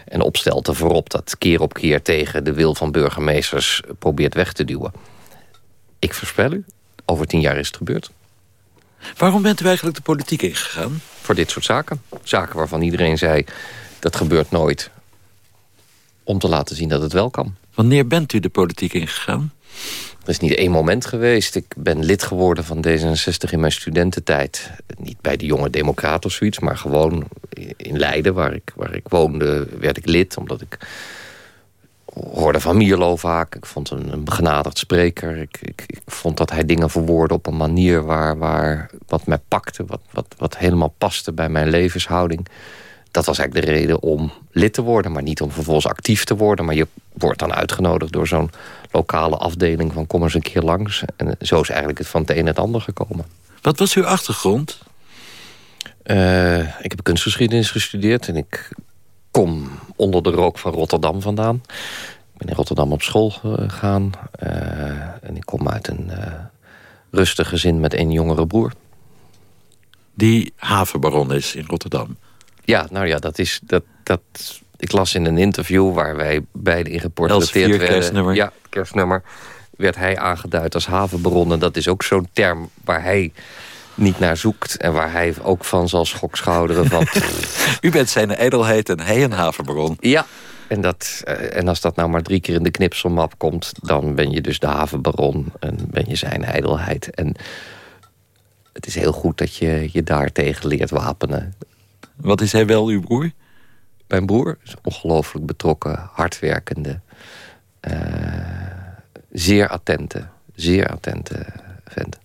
S5: en opstelt voorop dat keer op keer tegen de wil van burgemeesters... probeert weg te duwen. Ik voorspel u, over tien jaar is het gebeurd.
S4: Waarom bent u eigenlijk de politiek ingegaan?
S5: Voor dit soort zaken. Zaken waarvan iedereen zei, dat gebeurt nooit. Om te laten zien dat het wel kan.
S4: Wanneer bent u de politiek ingegaan?
S5: Er is niet één moment geweest. Ik ben lid geworden van D66 in mijn studententijd. Niet bij de jonge democraten of zoiets, maar gewoon in Leiden, waar ik, waar ik woonde, werd ik lid. Omdat ik hoorde van Mierlo vaak. Ik vond hem een begenadigd spreker. Ik, ik, ik, vond dat hij dingen verwoordde op een manier waar, waar wat mij pakte. Wat, wat, wat helemaal paste bij mijn levenshouding. Dat was eigenlijk de reden om lid te worden. Maar niet om vervolgens actief te worden. Maar je wordt dan uitgenodigd door zo'n lokale afdeling van kom eens een keer langs. En zo is eigenlijk het van het een het ander gekomen.
S4: Wat was uw achtergrond?
S5: Uh, ik heb kunstgeschiedenis gestudeerd en ik kom onder de rook van Rotterdam vandaan. Ik ben in Rotterdam op school gegaan. Uh, en ik kom uit een uh, rustig gezin met één jongere broer.
S4: Die havenbaron is in Rotterdam?
S5: Ja, nou ja, dat is... Dat, dat, ik las in een interview waar wij beide in geportretteerd werden.
S4: kerstnummer.
S5: Ja, kerstnummer. Werd hij aangeduid als havenbaron. En dat is ook zo'n term waar hij niet naar zoekt. En waar hij ook van zal schokschouderen van...
S4: U bent zijn edelheid en hij een havenbaron.
S5: Ja, en, dat, eh, en als dat nou maar drie keer in de knipselmap komt... dan ben je dus de havenbaron en ben je zijn ijdelheid. En het is heel goed dat je je daartegen leert wapenen.
S4: Wat is hij wel, uw broer?
S5: Mijn broer is ongelooflijk betrokken, hardwerkende... Uh, zeer attente, zeer attente vent.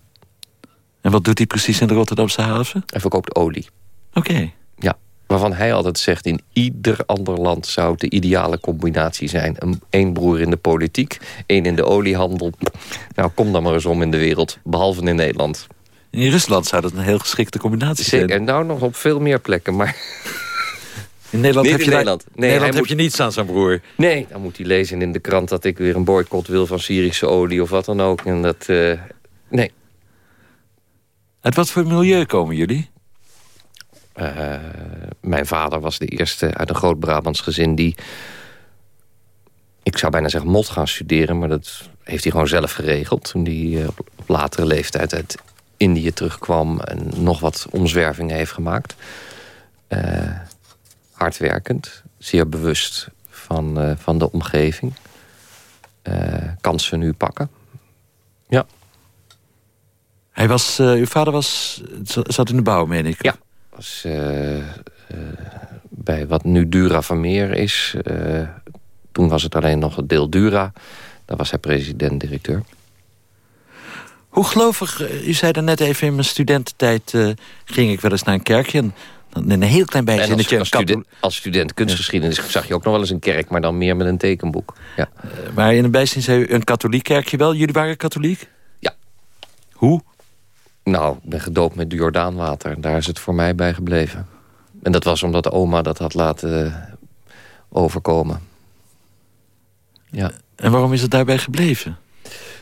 S4: En wat doet hij precies in de Rotterdamse haven?
S5: Hij verkoopt olie.
S4: Oké.
S5: Ja, waarvan hij altijd zegt... in ieder ander land zou het de ideale combinatie zijn. Een, één broer in de politiek, één in de oliehandel. Nou, kom dan maar eens om in de wereld, behalve in Nederland.
S4: In Rusland zou dat een heel geschikte combinatie zijn.
S5: Zeker, nou nog op veel meer plekken, maar...
S4: In Nederland heb
S5: in
S4: je,
S5: Nederland.
S4: Daar,
S5: Nee,
S4: Nederland heb je niets aan zijn broer.
S5: Nee, dan moet hij lezen in de krant dat ik weer een boycott wil van Syrische olie of wat dan ook. En dat, eh, nee.
S4: Uit wat voor milieu komen jullie?
S5: Eh, mijn vader was de eerste uit een groot Brabants gezin die... Ik zou bijna zeggen mot gaan studeren, maar dat heeft hij gewoon zelf geregeld. Toen hij eh, op latere leeftijd uit Indië terugkwam en nog wat omzwervingen heeft gemaakt. Eh, hardwerkend, zeer bewust van, van de omgeving. Kansen nu pakken.
S4: Hij was, eh, uw vader was, zat in de bouw, meen ik.
S5: Ja. Was, eh, eh, bij wat nu Dura Vermeer is. eh, toen was het alleen nog het deel Dura. Daar was hij president-directeur.
S4: Hoe gelovig, u zei er net even in mijn studententijd... eh, ging ik wel eens naar een kerkje. En dan in een heel klein
S5: En als, als, student, als student kunstgeschiedenis zag je ook nog wel eens een kerk... maar dan meer met een tekenboek. Ja.
S4: Maar in een bijzin zei u een katholiek kerkje wel. Jullie waren katholiek?
S5: Ja.
S4: Hoe?
S5: Nou, ik ben gedoopt met Jordaanwater. Daar is het voor mij bij gebleven. En dat was omdat oma dat had laten eh, overkomen. Ja.
S4: En waarom is het daarbij gebleven?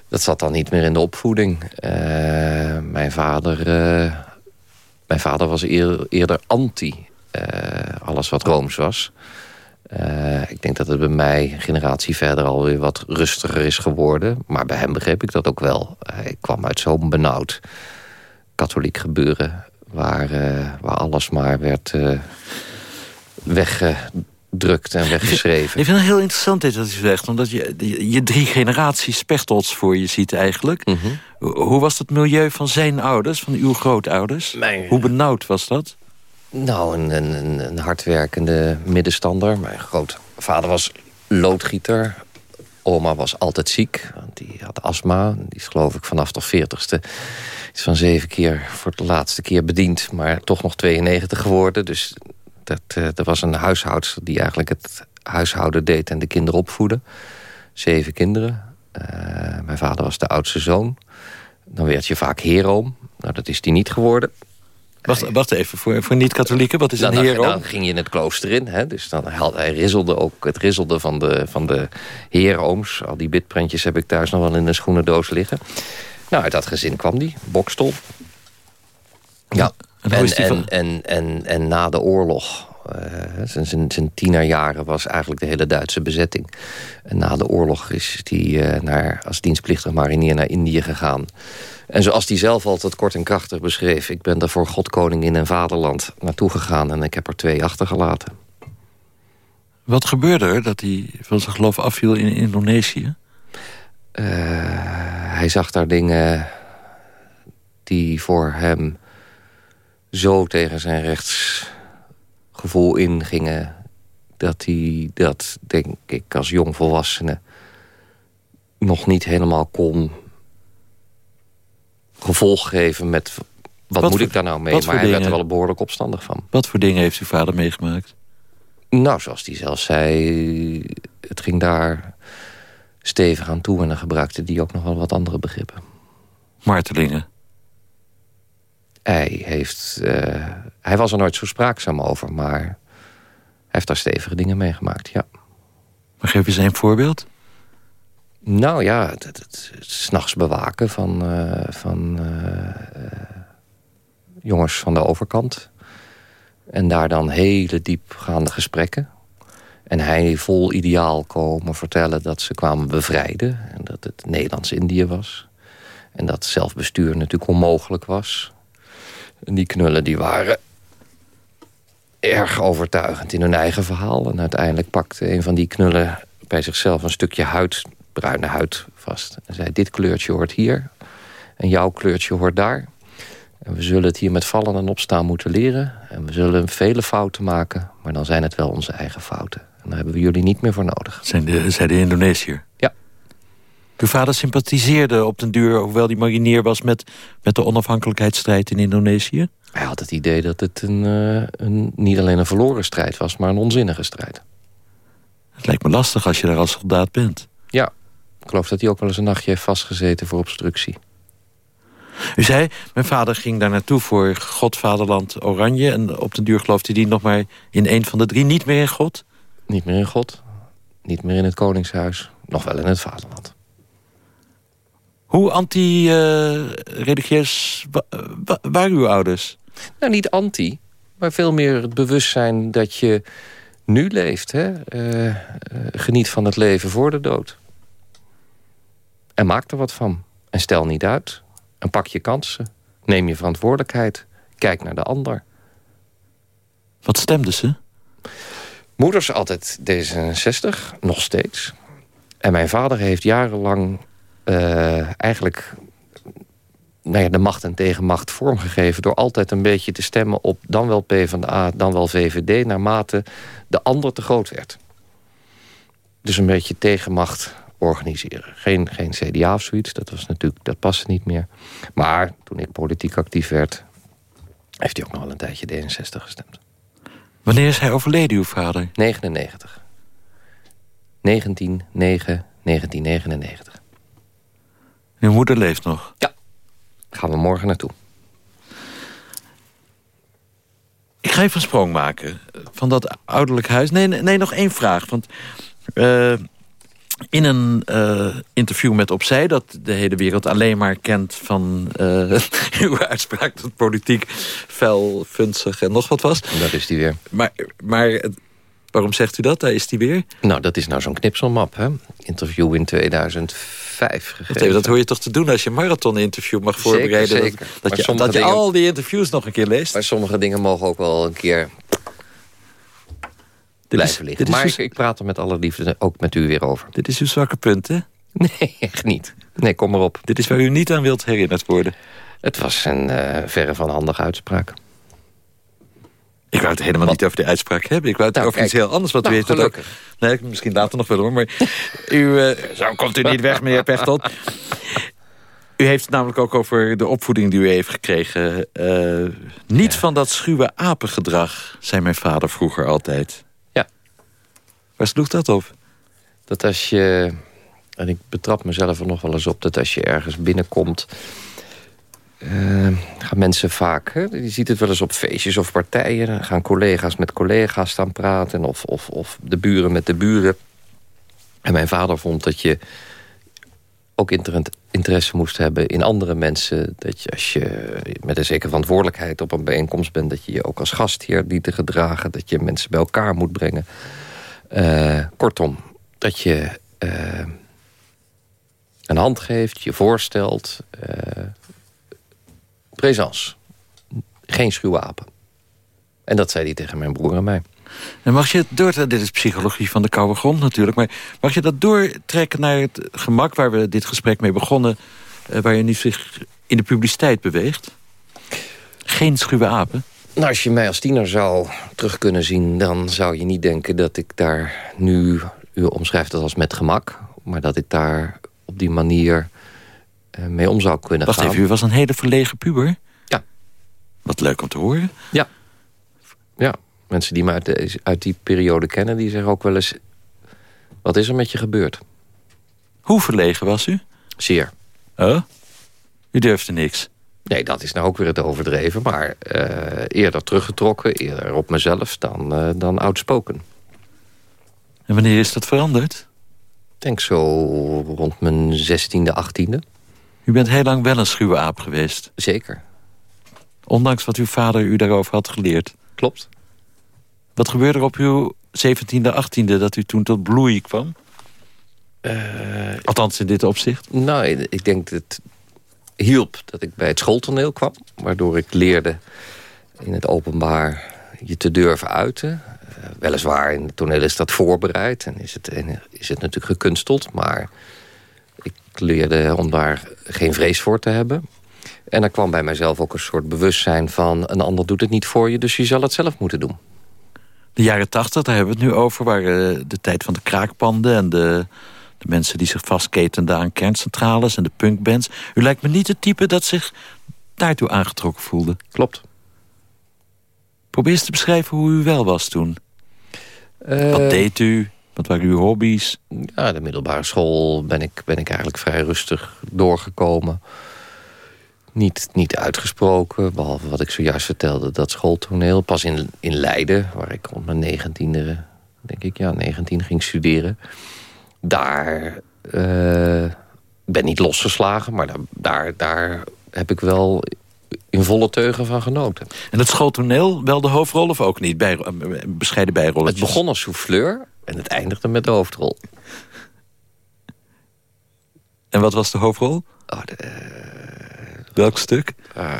S5: Dat zat dan niet meer in de opvoeding. Eh, mijn, vader, eh, mijn vader was eer- eerder anti alles wat Rooms was. Ik denk dat het bij mij een generatie verder alweer wat rustiger is geworden. Maar bij hem begreep ik dat ook wel. Hij kwam uit zo'n benauwd katholiek gebeuren... waar, eh, waar alles maar werd eh, weggedrukt en weggeschreven.
S4: Ik vind het heel interessant dit wat u zegt. Omdat je, je, je drie generaties Pechtols voor je ziet eigenlijk.
S5: Mhm.
S4: Ho- Hoe was het milieu van zijn ouders, van uw grootouders?
S5: Mijn-
S4: Hoe benauwd was dat?
S5: Nou, een, een, een- een hardwerkende middenstander. Mijn grootvader was loodgieter. Oma was altijd ziek, want die had astma. Die is geloof ik vanaf de veertigste iets van zeven keer voor de laatste keer bediend. Maar toch nog 92 geworden. Dus dat, eh, er was een huishoudster die eigenlijk het huishouden deed en de kinderen opvoedde. Zeven kinderen. Eh, mijn vader was de oudste zoon. Dan werd je vaak heroom. Nou, dat is die niet geworden.
S4: Wacht, wacht even, voor, voor niet-katholieken, wat is
S5: Nou,
S4: een hero?
S5: dan ging je in het klooster in. Hè? Dus dan had, hij rizzelde ook het rizzelde van de, van de heerooms. Al die bitprentjes heb ik thuis nog wel in een schoenendoos liggen. Nou, uit dat gezin kwam die. Bokstol. Ja.
S4: En
S5: en, en, en, en na de oorlog... eh, zijn, zijn, zijn tienerjaren was eigenlijk de hele Duitse bezetting. En na de oorlog is hij naar, als dienstplichtig marinier naar Indië gegaan. En zoals hij zelf altijd kort en krachtig beschreef... ik ben daar voor God, koningin en vaderland naartoe gegaan... en ik heb er twee achtergelaten.
S4: Wat gebeurde er dat hij van zijn geloof afviel in Indonesië?
S5: Eh, hij zag daar dingen die voor hem zo tegen zijn rechtsgevoel ingingen... dat hij dat, denk ik, als jongvolwassene nog niet helemaal kon gevolg geven met... Wat,
S4: Wat
S5: moet
S4: voor-
S5: ik daar nou mee? Maar hij werd er wel behoorlijk opstandig van.
S4: Wat voor dingen heeft uw vader meegemaakt?
S5: Nou, zoals hij zelf zei, het ging daar stevig aan toe... en dan gebruikte die ook nog wel wat andere begrippen.
S4: Martelingen.
S5: Hij, heeft, eh, hij was er nooit zo spraakzaam over, maar hij heeft daar stevige dingen meegemaakt, ja.
S4: Maar geef eens een voorbeeld.
S5: Nou ja, het, het, het, het s'nachts bewaken van, eh, van eh, jongens van de overkant. En daar dan hele diepgaande gesprekken. En hij vol ideaal komen vertellen dat ze kwamen bevrijden. En dat het Nederlands-Indië was. En dat zelfbestuur natuurlijk onmogelijk was. En die knullen die waren erg overtuigend in hun eigen verhaal. En uiteindelijk pakte een van die knullen bij zichzelf een stukje huid, bruine huid vast. En zei, dit kleurtje hoort hier. En jouw kleurtje hoort daar. En we zullen het hier met vallen en opstaan moeten leren. En we zullen vele fouten maken. Maar dan zijn het wel onze eigen fouten. En daar hebben we jullie niet meer voor nodig.
S4: Zijn de, zei de Indonesiër.
S5: Ja.
S4: Uw vader sympathiseerde op den duur, hoewel hij marinier was... met, met de onafhankelijkheidsstrijd in Indonesië?
S5: Hij had het idee dat het een, uh, een, niet alleen een verloren strijd was... maar een onzinnige strijd.
S4: Het lijkt me lastig als je daar als soldaat bent.
S5: Ja, ik geloof dat hij ook wel eens een nachtje heeft vastgezeten voor obstructie.
S4: U zei, mijn vader ging daar naartoe voor God, Vaderland, Oranje... en op den duur geloofde hij nog maar in een van de drie. Niet meer in God?
S5: Niet meer in God. Niet meer in het Koningshuis. Nog wel in het Vaderland.
S4: Hoe anti-religieus waren uw ouders?
S5: Nou, niet anti, maar veel meer het bewustzijn dat je nu leeft. Hè? Uh, uh, geniet van het leven voor de dood. En maak er wat van. En stel niet uit. En pak je kansen. Neem je verantwoordelijkheid. Kijk naar de ander.
S4: Wat stemden ze?
S5: Moeders altijd D66, nog steeds. En mijn vader heeft jarenlang uh, eigenlijk nou ja, de macht en tegenmacht vormgegeven... door altijd een beetje te stemmen op dan wel PvdA, dan wel VVD... naarmate de ander te groot werd. Dus een beetje tegenmacht organiseren. Geen, geen CDA of zoiets, dat, was natuurlijk, dat paste niet meer. Maar toen ik politiek actief werd... heeft hij ook nog wel een tijdje D66 gestemd.
S4: Wanneer is hij overleden, uw vader?
S5: 99. 19, 9, 1999.
S4: Uw moeder leeft nog?
S5: Ja. Gaan we morgen naartoe.
S4: Ik ga even een sprong maken van dat ouderlijk huis. Nee, nee nog één vraag. Want uh, in een uh, interview met Opzij... dat de hele wereld alleen maar kent van uh, uw uitspraak... dat politiek fel, funzig en nog wat was.
S5: Dat is die weer.
S4: Maar, maar waarom zegt u dat? Daar is die weer.
S5: Nou, dat is nou zo'n knipselmap, hè? Interview in 2005 gegeven.
S4: Even, dat hoor je toch te doen als je een marathon-interview mag voorbereiden.
S5: Zeker, zeker.
S4: Dat, dat je, dat je al die interviews nog een keer leest.
S5: Maar sommige dingen mogen ook wel een keer blijven liggen. Maar ik, ik, praat er met alle liefde ook met u weer over.
S4: Dit is uw zwakke punt, hè?
S5: Nee, echt niet. Nee, kom maar op.
S4: Dit is waar u niet aan wilt herinnerd worden.
S5: Het was een uh, verre van handige uitspraak.
S4: Ik wou het helemaal wat? niet over de uitspraak hebben. Ik wou het nou, over kijk, iets heel anders. Wat nou, u heeft ook. Nee, misschien later nog wel hoor. Maar u, uh, zo komt u niet weg, meneer Pechtold. U heeft het namelijk ook over de opvoeding die u heeft gekregen. Uh, niet ja. van dat schuwe apengedrag, zei mijn vader vroeger altijd. Waar sloeg dat op?
S5: Dat als je, en ik betrap mezelf er nog wel eens op... dat als je ergens binnenkomt... Uh, gaan mensen vaak, hè? je ziet het wel eens op feestjes of partijen... dan gaan collega's met collega's staan praten... Of, of, of de buren met de buren. En mijn vader vond dat je ook interesse moest hebben in andere mensen. Dat je als je met een zekere verantwoordelijkheid op een bijeenkomst bent... dat je je ook als gastheer dient te gedragen. Dat je mensen bij elkaar moet brengen. Uh, kortom, dat je uh, een hand geeft, je voorstelt. Présence. Geen schuwe apen. En dat zei hij tegen mijn broer en mij.
S4: En mag je het doortrekken, dit is psychologie van de koude grond natuurlijk... maar mag je dat doortrekken naar het gemak waar we dit gesprek mee begonnen... waar je nu zich in de publiciteit beweegt? Geen schuwe apen?
S5: Nou, als je mij als tiener zou terug kunnen zien... dan zou je niet denken dat ik daar nu... U omschrijft dat als met gemak... maar dat ik daar op die manier mee om zou kunnen
S4: Wacht
S5: gaan.
S4: Wacht even, u was een hele verlegen puber?
S5: Ja.
S4: Wat leuk om te horen.
S5: Ja. Ja, mensen die me uit, de, uit die periode kennen... die zeggen ook wel eens... wat is er met je gebeurd?
S4: Hoe verlegen was u?
S5: Zeer.
S4: Oh? U durfde niks?
S5: Nee, dat is nou ook weer het overdreven. Maar uh, eerder teruggetrokken, eerder op mezelf dan, uh, dan outspoken.
S4: En wanneer is dat veranderd?
S5: Ik denk zo rond mijn 16e, 18e.
S4: U bent heel lang wel een schuwe aap geweest.
S5: Zeker.
S4: Ondanks wat uw vader u daarover had geleerd.
S5: Klopt.
S4: Wat gebeurde er op uw 17e, 18e dat u toen tot bloei kwam? Uh, Althans in dit opzicht?
S5: Nou, ik denk dat hielp dat ik bij het schooltoneel kwam. Waardoor ik leerde in het openbaar je te durven uiten. Uh, weliswaar, in het toneel is dat voorbereid en is het, en is het natuurlijk gekunsteld. Maar leerde om daar geen vrees voor te hebben. En er kwam bij mijzelf ook een soort bewustzijn van... een ander doet het niet voor je, dus je zal het zelf moeten doen.
S4: De jaren tachtig, daar hebben we het nu over... waren de tijd van de kraakpanden en de De mensen die zich vastketenden aan kerncentrales en de punkbands. U lijkt me niet het type dat zich daartoe aangetrokken voelde.
S5: Klopt.
S4: Probeer eens te beschrijven hoe u wel was toen.
S5: Uh,
S4: Wat deed u? Wat waren uw hobby's?
S5: Ja, de middelbare school ben ik, ben ik eigenlijk vrij rustig doorgekomen. Niet, niet uitgesproken, behalve wat ik zojuist vertelde, dat schooltoneel. Pas in, in Leiden, waar ik rond mijn negentiende, denk ik, ja, 19 ging studeren. Daar uh, ben niet losgeslagen, maar daar, daar, daar heb ik wel in volle teugen van genoten.
S4: En het schooltoneel wel de hoofdrol of ook niet? Bij, bescheiden bijrolletjes?
S5: Het begon als souffleur en het eindigde met de hoofdrol.
S4: En wat was de hoofdrol?
S5: Oh, de, uh,
S4: Welk stuk?
S5: Uh, uh,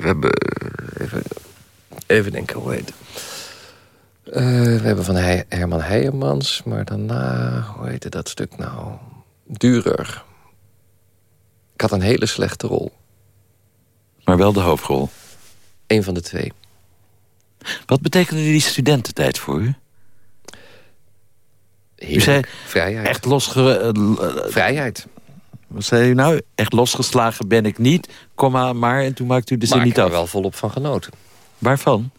S5: we hebben... Even, even denken, hoe heet we hebben van He Herman Heijermans, maar daarna... Hoe heette dat stuk nou? Durer. Ik had een hele slechte rol.
S4: Maar wel de hoofdrol?
S5: Eén van de twee.
S4: Wat betekende die studententijd voor u?
S5: Heerlijk. Vrijheid.
S4: Echt losge...
S5: Uh, vrijheid.
S4: Wat zei u nou? Echt losgeslagen ben ik niet, komma, maar... en toen maakte u de zin niet af.
S5: Ik heb er wel volop van genoten.
S4: Waarvan?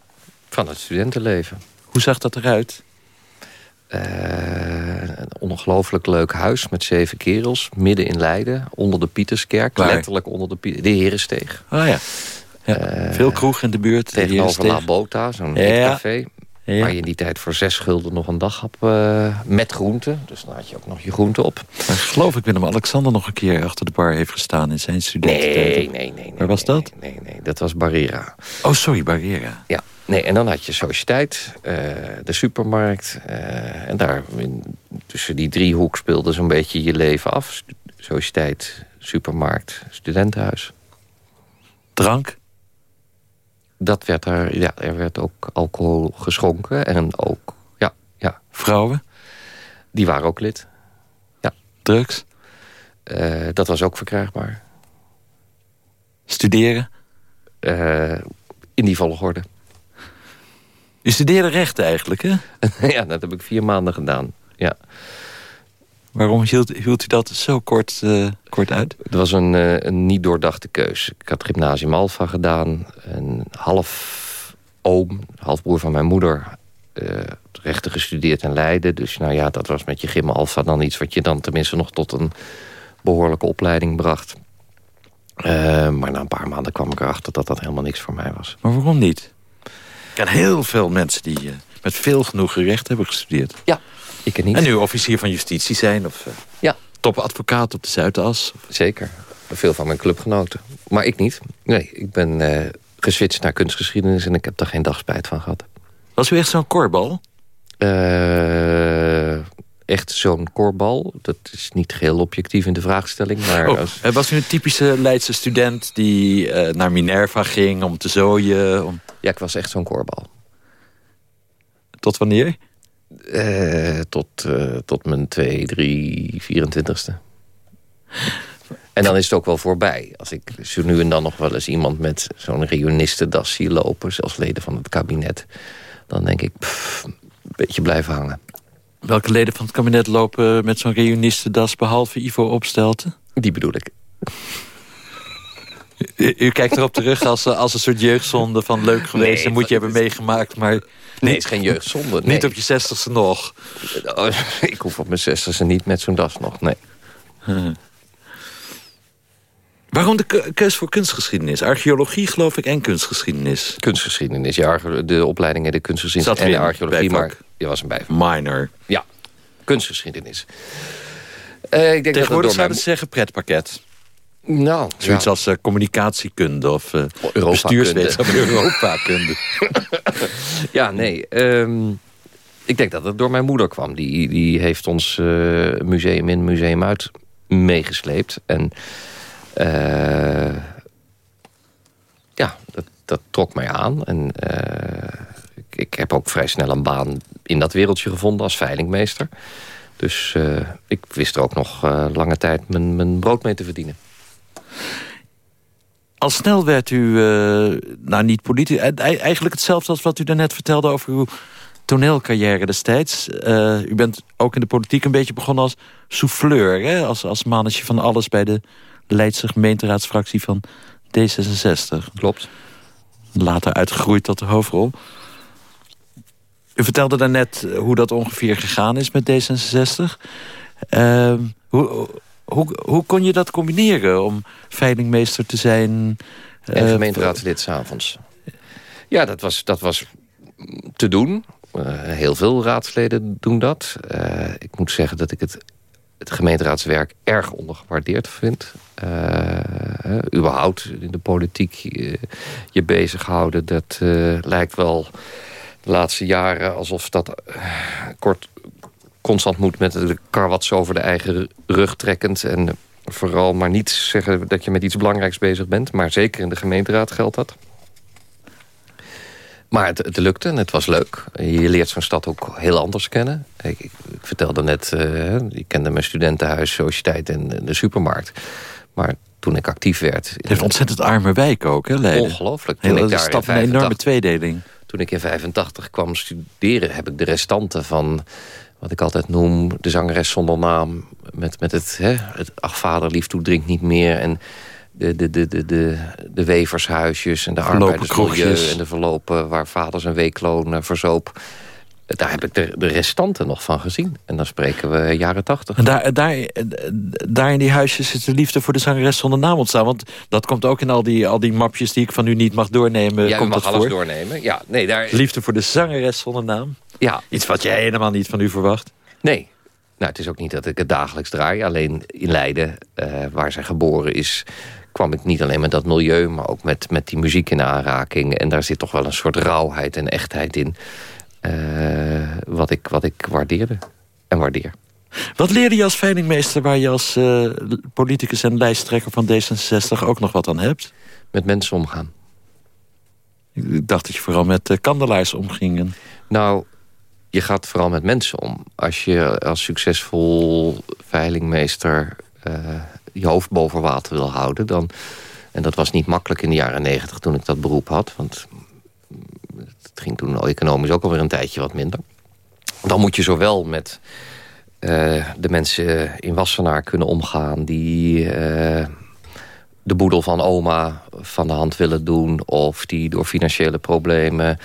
S5: Van het studentenleven.
S4: Hoe zag dat eruit?
S5: Uh, een ongelooflijk leuk huis met zeven kerels. Midden in Leiden, onder de Pieterskerk.
S4: Waar?
S5: Letterlijk onder de, Piet de Herensteeg.
S4: Oh ja. ja. Uh, Veel kroeg in de buurt.
S5: Tegenover La Bota, zo'n
S4: ja.
S5: café. Ja. Waar je in die tijd voor zes gulden nog een dag had uh, met groenten. Dus dan had je ook nog je groenten op.
S4: Maar ik geloof ik Willem-Alexander nog een keer achter de bar heeft gestaan in zijn studententijd.
S5: Nee, nee, nee. nee
S4: Waar was dat?
S5: Nee, nee, nee, dat was Barrera.
S4: Oh, sorry, Barrera.
S5: Ja, nee, en dan had je Sociëteit, uh, de supermarkt. Uh, en daar in, tussen die driehoek speelde zo'n beetje je leven af. Sociëteit, supermarkt, studentenhuis.
S4: Drank?
S5: Dat werd er, ja, er werd ook alcohol geschonken. En ook, ja, ja.
S4: Vrouwen?
S5: Die waren ook lid. Ja.
S4: Drugs?
S5: Uh, dat was ook verkrijgbaar.
S4: Studeren?
S5: Uh, in die volgorde.
S4: U studeerde recht eigenlijk, hè?
S5: ja, dat heb ik vier maanden gedaan. Ja.
S4: Waarom hield, hield u dat zo kort, uh, kort uit?
S5: Het was een, uh, een niet doordachte keus. Ik had gymnasium Alpha gedaan. Een half oom, halfbroer van mijn moeder... Uh, rechten gestudeerd in Leiden. Dus nou ja, dat was met je gym Alpha dan iets... wat je dan tenminste nog tot een behoorlijke opleiding bracht. maar na een paar maanden kwam ik erachter dat dat helemaal niks voor mij was.
S4: Maar waarom niet? Ik ken heel veel mensen die met veel genoegen recht hebben gestudeerd.
S5: Ja, ik niet.
S4: En nu officier van justitie zijn of uh,
S5: ja.
S4: topadvocaat op de Zuidas.
S5: Zeker. Veel van mijn clubgenoten. Maar ik niet. Nee, ik ben uh, geswitcht naar kunstgeschiedenis... en ik heb daar geen dag spijt van gehad.
S4: Was u echt zo'n korbal?
S5: Uh, echt zo'n korbal. Dat is niet geheel objectief in de vraagstelling. Maar
S4: oh,
S5: als...
S4: Was u een typische Leidse student die uh, naar Minerva ging om te zooien? Om...
S5: Ja, ik was echt zo'n korbal.
S4: Tot wanneer?
S5: Uh, tot, uh, tot mijn 2, 3, 24ste. En dan is het ook wel voorbij. Als ik zo nu en dan nog wel eens iemand met zo'n reunistendas zie lopen... zelfs leden van het kabinet... dan denk ik, pff, een beetje blijven hangen.
S4: Welke leden van het kabinet lopen met zo'n reunistendas... behalve Ivo Opstelten?
S5: Die bedoel ik.
S4: U, u, kijkt erop terug als, als een soort jeugdzonde van leuk geweest... en moet je hebben meegemaakt, maar...
S5: Nee, het is geen jeugdzonde.
S4: Nee. Niet op je zestigste nog.
S5: Ik hoef op mijn zestigste niet met zo'n das nog, nee.
S4: Huh. Waarom de keus voor kunstgeschiedenis? Archeologie, geloof ik, en kunstgeschiedenis.
S5: Kunstgeschiedenis, ja. De opleidingen de kunstgeschiedenis en de archeologie. Maar je was een bijvak.
S4: Minor.
S5: Ja, kunstgeschiedenis. Uh, ik denk
S4: Tegenwoordig
S5: dat
S4: zouden ze zeggen pretpakket.
S5: Nou,
S4: Zoiets
S5: ja.
S4: als uh, communicatiekunde of uh, bestuurswetenschap. Europakunde.
S5: ja, nee. Um, ik denk dat het door mijn moeder kwam. Die, die heeft ons uh, museum in, museum uit meegesleept. En ja, dat, dat, trok mij aan. En ik, ik, heb ook vrij snel een baan in dat wereldje gevonden als veilingmeester. Dus ik wist er ook nog lange tijd mijn, mijn brood mee te verdienen.
S4: Al snel werd u, nou niet politiek... eigenlijk hetzelfde als wat u daarnet vertelde over uw toneelcarrière destijds. Uh, u bent ook in de politiek een beetje begonnen als souffleur. Hè? Als, als mannetje van alles bij de Leidse gemeenteraadsfractie van D66.
S5: Klopt.
S4: Later uitgegroeid tot de hoofdrol. U vertelde daarnet hoe dat ongeveer gegaan is met D66. Uh, hoe, hoe, hoe kon je dat combineren om veilingmeester te zijn?
S5: En uh, gemeenteraadslid s'avonds. Ja, dat was, dat was te doen. Uh, heel veel raadsleden doen dat. Uh, ik moet zeggen dat ik het, het gemeenteraadswerk erg ondergewaardeerd vind. Überhaupt in de politiek je bezighouden... dat lijkt wel de laatste jaren alsof dat kort, constant moet... met de karwats over de eigen rug trekkend... en vooral maar niet zeggen dat je met iets belangrijks bezig bent. Maar zeker in de gemeenteraad geldt dat. Maar het, het, lukte en het was leuk. Je leert zo'n stad ook heel anders kennen. Ik, ik, vertelde net, uh, ik kende mijn studentenhuis, sociëteit en de supermarkt. Maar toen ik actief werd...
S4: Het heeft ontzettend arme wijk ook, hè, Leiden?
S5: Ongelooflijk.
S4: Toen ik daar stad een enorme tweedeling.
S5: Toen ik in 85 kwam studeren, heb ik de restanten van... wat ik altijd noem, de zangeres zonder naam... met, met het, hè, het ach vader lief toe drinkt niet meer... en de, de, de, de, de, de wevershuisjes en de arbeidersmilieu... en de verlopen waar vader zijn weekloon verzoop. Daar heb ik de, de, restanten nog van gezien. En dan spreken we jaren tachtig.
S4: En daar, daar, daar in die huisjes zit de liefde voor de zangeres zonder naam ontstaan. Want dat komt ook in al die, al die mapjes die ik van u niet mag doornemen.
S5: Ja,
S4: komt
S5: mag
S4: dat
S5: alles
S4: voor?
S5: doornemen. Ja, nee, daar...
S4: Liefde voor de zangeres zonder naam?
S5: Ja.
S4: Iets wat jij helemaal niet van u verwacht?
S5: Nee. Nou, het is ook niet dat ik het dagelijks draai. Alleen in Leiden, uh, waar zij geboren is kwam ik niet alleen met dat milieu... maar ook met, met die muziek in aanraking. En daar zit toch wel een soort rauwheid en echtheid in... Uh, wat, ik, wat ik waardeerde en waardeer.
S4: Wat leerde je als veilingmeester... waar je als uh, politicus en lijsttrekker van D66 ook nog wat aan hebt?
S5: Met mensen omgaan.
S4: Ik dacht dat je vooral met uh, kandelaars omging.
S5: Nou, je gaat vooral met mensen om. Als je als succesvol veilingmeester je hoofd boven water wil houden... dan, en dat was niet makkelijk in de jaren negentig toen ik dat beroep had... want het ging toen economisch ook alweer een tijdje wat minder. Dan moet je zowel met uh, de mensen in Wassenaar kunnen omgaan... die uh, de boedel van oma van de hand willen doen... of die door financiële problemen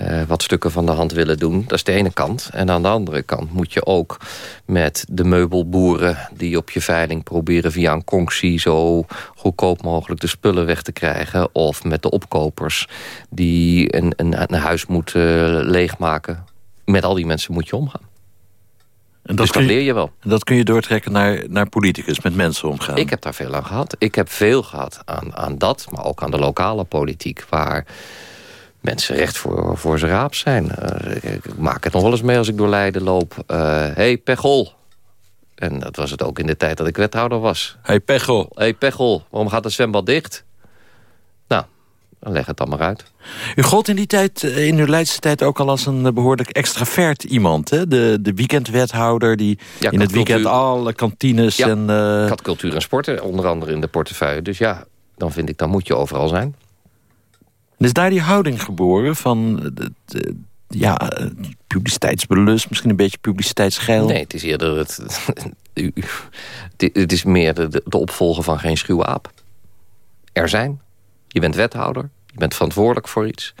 S5: uh, wat stukken van de hand willen doen. Dat is de ene kant. En aan de andere kant moet je ook met de meubelboeren... die op je veiling proberen via een conctie... zo goedkoop mogelijk de spullen weg te krijgen. Of met de opkopers die een, een, een huis moeten leegmaken. Met al die mensen moet je omgaan. En dat dus dat leer je wel.
S4: En dat kun je doortrekken naar, naar politicus, met mensen omgaan.
S5: Ik heb daar veel aan gehad. Ik heb veel gehad aan, aan dat, maar ook aan de lokale politiek... waar mensen recht voor, voor zijn raap zijn. Uh, ik maak het nog wel eens mee als ik door Leiden loop. Hé, uh, hey, Pechol. En dat was het ook in de tijd dat ik wethouder was.
S4: hey, Pechol.
S5: hey, Pechol, waarom gaat het zwembad dicht? Nou, dan leg het dan maar uit.
S4: U gold in die tijd, eh, in uw Leidse tijd ook al als een behoorlijk extravert iemand. Hè? De, de weekendwethouder die
S5: ja,
S4: in het weekend alle kantines
S5: ja,
S4: en... Uh...
S5: Ik had cultuur en sporten onder andere in de portefeuille. Dus ja, dan vind ik, dan moet je overal zijn.
S4: Is daar die houding geboren van... De, ja, publiciteitsbelust, misschien een beetje publiciteitsgeil?
S5: Nee, het is eerder het, het is meer de, de opvolger van geen schuwe aap. Er zijn. Je bent wethouder. Je bent verantwoordelijk voor iets.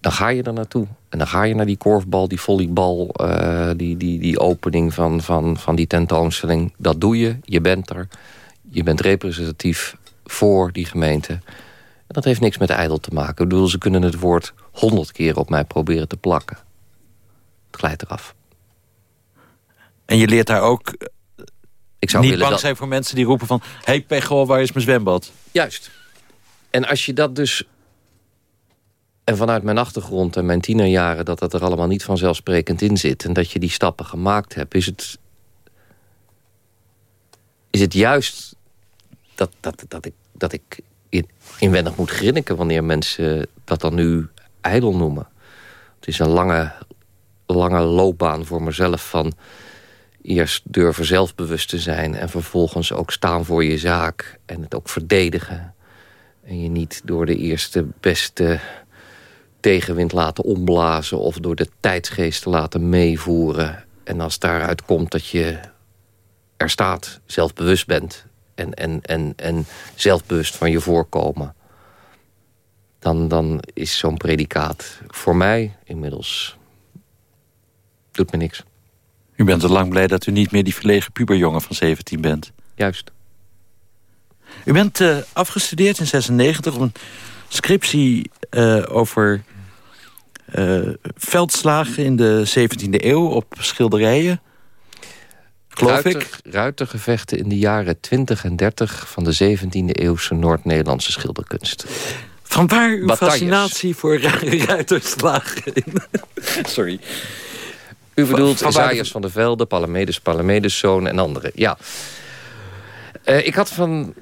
S5: Dan ga je er naartoe. En dan ga je naar die korfbal, die volleybal, uh, die, die, die opening van, van, van die tentoonstelling. Dat doe je. Je bent er. Je bent representatief voor die gemeente. Dat heeft niks met ijdel te maken. Ik bedoel, ze kunnen het woord honderd keer op mij proberen te plakken. Het glijdt eraf.
S4: En je leert daar ook
S5: ik zou
S4: niet bang
S5: dat...
S4: zijn voor mensen die roepen van... hey Pechel, waar is mijn zwembad?
S5: Juist. En als je dat dus... En vanuit mijn achtergrond en mijn tienerjaren... dat dat er allemaal niet vanzelfsprekend in zit... en dat je die stappen gemaakt hebt... is het, is het juist dat, dat, dat ik, dat ik inwendig moet grinniken... wanneer mensen dat dan nu ijdel noemen. Het is een lange, lange loopbaan voor mezelf van... eerst durven zelfbewust te zijn... en vervolgens ook staan voor je zaak en het ook verdedigen... En je niet door de eerste beste tegenwind laten omblazen... of door de tijdsgeest te laten meevoeren. En als daaruit komt dat je er staat, zelfbewust bent... en, en, en, en zelfbewust van je voorkomen... dan, dan is zo'n predicaat voor mij inmiddels... doet me niks.
S4: U bent er lang blij dat u niet meer die verlegen puberjongen van 17 bent.
S5: Juist.
S4: U bent uh, afgestudeerd in 96 op een scriptie uh, over uh, veldslagen in de 17e eeuw op schilderijen. Geloof
S5: Ruiter,
S4: ik.
S5: Ruitergevechten in de jaren 20 en 30 van de 17e eeuwse Noord-Nederlandse schilderkunst.
S4: Van waar uw
S5: Batailles.
S4: fascinatie voor ruiterslagen? Sorry.
S5: U bedoelt
S4: Van- van
S5: van der Velde, Palamedes, Palamedes zoon en anderen. Ja. Eh, ik had van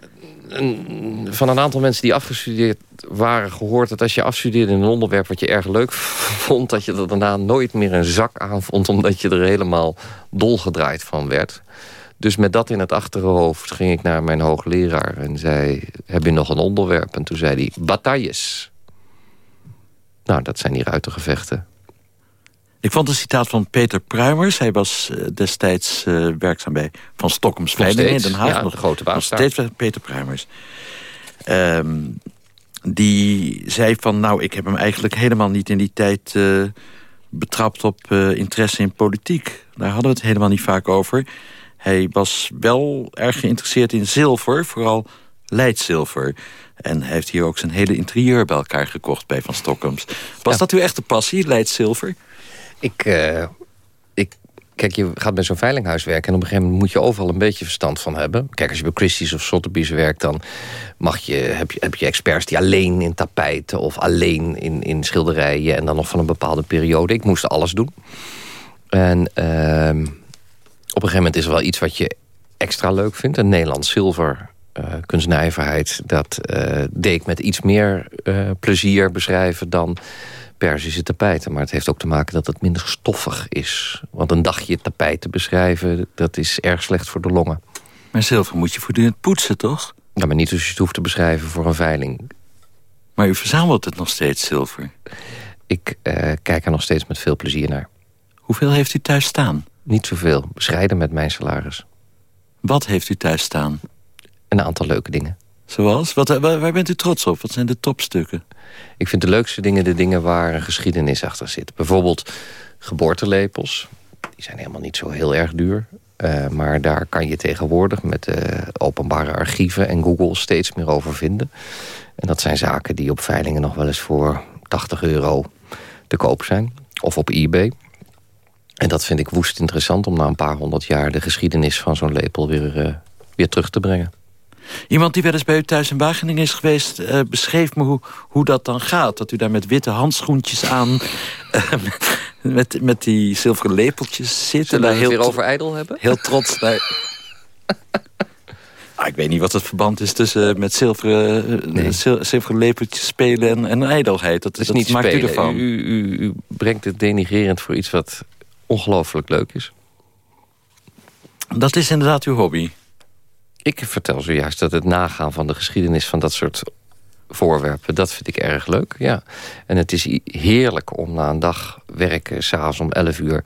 S5: van een aantal mensen die afgestudeerd waren gehoord... dat als je afstudeerde in een onderwerp wat je erg leuk vond... dat je er daarna nooit meer een zak aan vond... omdat je er helemaal dolgedraaid van werd. Dus met dat in het achterhoofd ging ik naar mijn hoogleraar... en zei, heb je nog een onderwerp? En toen zei hij, batailles. Nou, dat zijn die ruitergevechten.
S4: Ik vond een citaat van Peter Pruimers. Hij was eh, destijds eh, werkzaam bij Van Stockholms Veiling in Den Haag.
S5: ja,
S4: Nog-
S5: de grote baas
S4: nog steeds Peter Pruimers. Ehm, die zei van, nou, ik heb hem eigenlijk helemaal niet in die tijd eh, betrapt op eh, interesse in politiek. Daar hadden we het helemaal niet vaak over. Hij was wel erg geïnteresseerd in zilver, vooral leidzilver. En hij heeft hier ook zijn hele interieur bij elkaar gekocht bij Van Stockholms. Was
S5: Ja.
S4: dat uw echte passie, leidzilver?
S5: Ik, eh, ik, kijk, je gaat bij zo'n veilinghuis werken... en op een gegeven moment moet je overal een beetje verstand van hebben. Kijk, als je bij Christie's of Sotheby's werkt... dan mag je, heb, je, heb je experts die alleen in tapijten... of alleen in, in schilderijen en dan nog van een bepaalde periode. Ik moest alles doen. En ehm, op een gegeven moment is er wel iets wat je extra leuk vindt. Een Nederlands zilver eh, kunstnijverheid... dat eh, deed ik met iets meer plezier beschrijven dan Persische tapijten. Maar het heeft ook te maken dat het minder stoffig is. Want een dagje tapijten beschrijven, dat is erg slecht voor de longen.
S4: Maar zilver moet je voortdurend poetsen, toch?
S5: Ja, maar niet als je het hoeft te beschrijven voor een veiling.
S4: Maar u verzamelt het nog steeds, zilver.
S5: Ik eh, kijk er nog steeds met veel plezier naar.
S4: Hoeveel heeft u thuis staan?
S5: Niet zoveel, bescheiden met mijn salaris.
S4: Wat heeft u thuis staan?
S5: Een aantal leuke dingen.
S4: Zoals? Wat, waar, waar bent u trots op? Wat zijn de topstukken?
S5: Ik vind de leukste dingen de dingen waar een geschiedenis achter zit. Bijvoorbeeld geboortelepels. Die zijn helemaal niet zo heel erg duur. Eh, maar daar kan je tegenwoordig met de openbare archieven en Google steeds meer over vinden. En dat zijn zaken die op veilingen nog wel eens voor 80 euro te koop zijn. Of op eBay. En dat vind ik woest interessant om na een paar honderd jaar... de geschiedenis van zo'n lepel weer, eh, weer terug te brengen.
S4: Iemand die wel eens bij u thuis in Wageningen is geweest... eh, beschreef me hoe, hoe dat dan gaat. Dat u daar met witte handschoentjes aan... eh, met, met die zilveren lepeltjes zit. en daar heel,
S5: weer over ijdel hebben?
S4: heel trots naar... Ah, ik weet niet wat het verband is tussen eh, met zilveren,
S5: Nee.
S4: zilveren lepeltjes spelen en, en ijdelheid. Dat,
S5: is
S4: dat
S5: niet
S4: maakt
S5: spelen.
S4: u ervan.
S5: U, u, u brengt het denigrerend voor iets wat ongelooflijk leuk is.
S4: Dat is inderdaad uw hobby.
S5: Ik vertel zojuist dat het nagaan van de geschiedenis van dat soort voorwerpen... dat vind ik erg leuk, ja. En het is heerlijk om na een dag werken, s'avonds om 11 uur...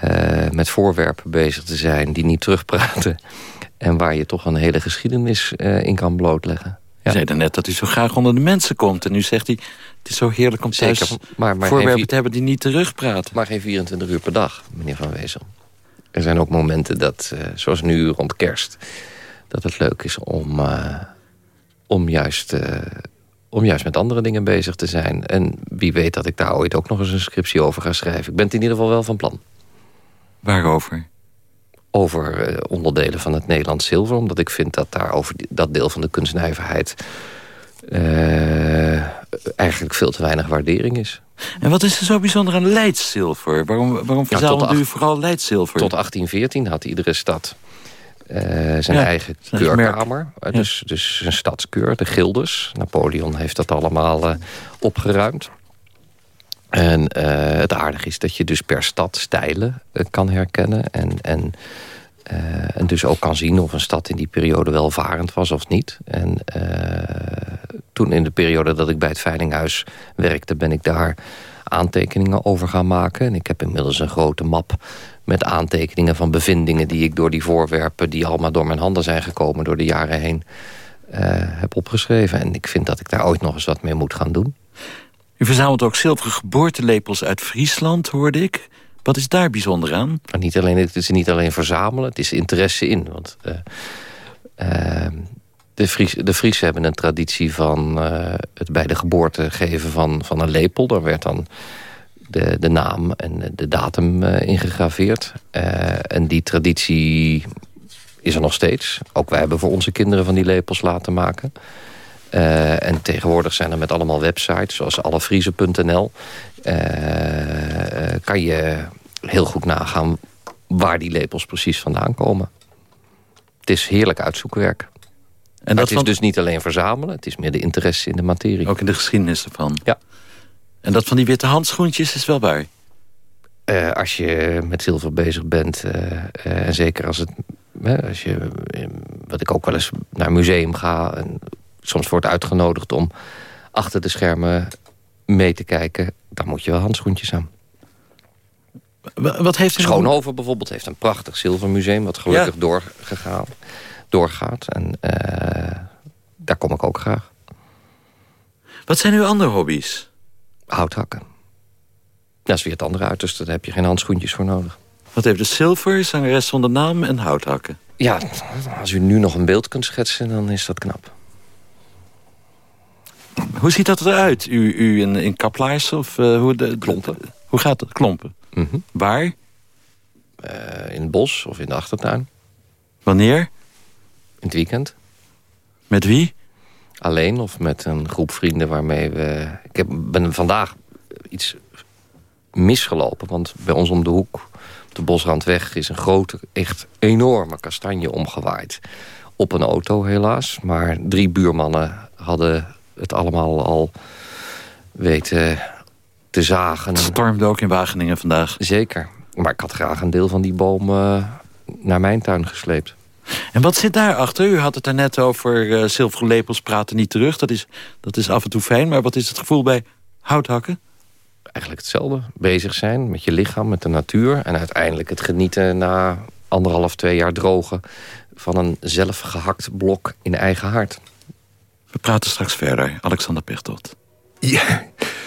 S5: eh, met voorwerpen bezig te zijn die niet terugpraten... en waar je toch een hele geschiedenis eh, in kan blootleggen.
S4: U
S5: Ja.
S4: zei net dat u zo graag onder de mensen komt. En nu zegt hij, het is zo heerlijk om thuis
S5: Zeker, maar, maar, geen,
S4: voorwerpen te hebben die niet terugpraten.
S5: maar geen 24 uur per dag, meneer Van Wezel. Er zijn ook momenten dat, eh, zoals nu rond kerst... dat het leuk is om, eh, om, juist, eh, om juist met andere dingen bezig te zijn. En wie weet dat ik daar ooit ook nog eens een scriptie over ga schrijven. Ik ben het in ieder geval wel van plan.
S4: Waarover?
S5: Over eh, onderdelen van het Nederlands zilver. Omdat ik vind dat daar over dat deel van de kunstnijverheid... eigenlijk veel te weinig waardering is.
S4: En wat is er zo bijzonder aan Leidszilver? Waarom, waarom verzamelt u vooral Leidszilver?
S5: Tot 1814 had iedere stad eh, zijn
S4: Ja,
S5: eigen keurkamer. Eh, Dus, dus een stadskeur, de gildes. Napoleon heeft dat allemaal eh, opgeruimd. En het aardige is dat je dus per stad stijlen kan herkennen. En, en, en dus ook kan zien of een stad in die periode welvarend was of niet. En toen in de periode dat ik bij het Veilinghuis werkte... ben ik daar aantekeningen over gaan maken. En ik heb inmiddels een grote map met aantekeningen van bevindingen... die ik door die voorwerpen, die allemaal door mijn handen zijn gekomen... door de jaren heen, uh, heb opgeschreven. En ik vind dat ik daar ooit nog eens wat mee moet gaan doen.
S4: U verzamelt ook zilveren geboortelepels uit Friesland, hoorde ik. Wat is daar bijzonder aan?
S5: niet alleen, het is niet alleen verzamelen, het is interesse in. Want uh, uh, de, Fries, de Friesen hebben een traditie van uh, het bij de geboorte geven van, van een lepel. Daar werd dan de, de naam en de datum ingegraveerd. en die traditie is er nog steeds. Ook wij hebben voor onze kinderen van die lepels laten maken. Uh, en tegenwoordig zijn er met allemaal websites, zoals allefriese.nl... Uh, kan je heel goed nagaan waar die lepels precies vandaan komen. Het is heerlijk uitzoekwerk. En dat het is dus niet alleen verzamelen, het is meer de interesse in de materie.
S4: Ook in de geschiedenis ervan?
S5: Ja.
S4: En dat van die witte handschoentjes is wel waar?
S5: Uh, als je met zilver bezig bent, uh, uh, en zeker als het... als je, wat ik ook wel eens naar een museum ga... en soms wordt uitgenodigd om achter de schermen mee te kijken... dan moet je wel handschoentjes aan.
S4: Wat heeft
S5: Schoonhoven bijvoorbeeld heeft een prachtig zilvermuseum... wat gelukkig doorgegaan, doorgaat. En uh, daar kom ik ook graag.
S4: Wat zijn uw andere hobby's?
S5: Houthakken. Dat is weer het andere uiterste. Daar heb je geen handschoentjes voor nodig.
S4: Wat heeft de zilver, zangeres zonder naam en houthakken?
S5: Ja, als u nu nog een beeld kunt schetsen, dan is dat knap.
S4: Hoe ziet dat eruit? U, u in, in kaplaars of uh, hoe de,
S5: klompen?
S4: Hoe gaat het? Klompen.
S5: Mm -hmm.
S4: Waar?
S5: Uh, in het bos of in de achtertuin.
S4: Wanneer?
S5: In het weekend.
S4: Met wie?
S5: Alleen of met een groep vrienden waarmee we... Ik heb, ben vandaag iets misgelopen, want bij ons om de hoek... op de Bosrandweg is een grote, echt enorme kastanje omgewaaid. Op een auto helaas, maar drie buurmannen hadden het allemaal al weten te zagen.
S4: Het stormde ook in Wageningen vandaag.
S5: Zeker. Maar ik had graag een deel van die boom uh, naar mijn tuin gesleept.
S4: En wat zit daarachter? U had het daarnet over uh, zilveren lepels praten niet terug. Dat is, dat is af en toe fijn. Maar wat is het gevoel bij houthakken?
S5: Eigenlijk hetzelfde. Bezig zijn met je lichaam, met de natuur. En uiteindelijk het genieten na anderhalf, twee jaar drogen... van een zelfgehakt blok in eigen hart.
S4: We praten straks verder. Alexander Pechtold.
S3: Ja.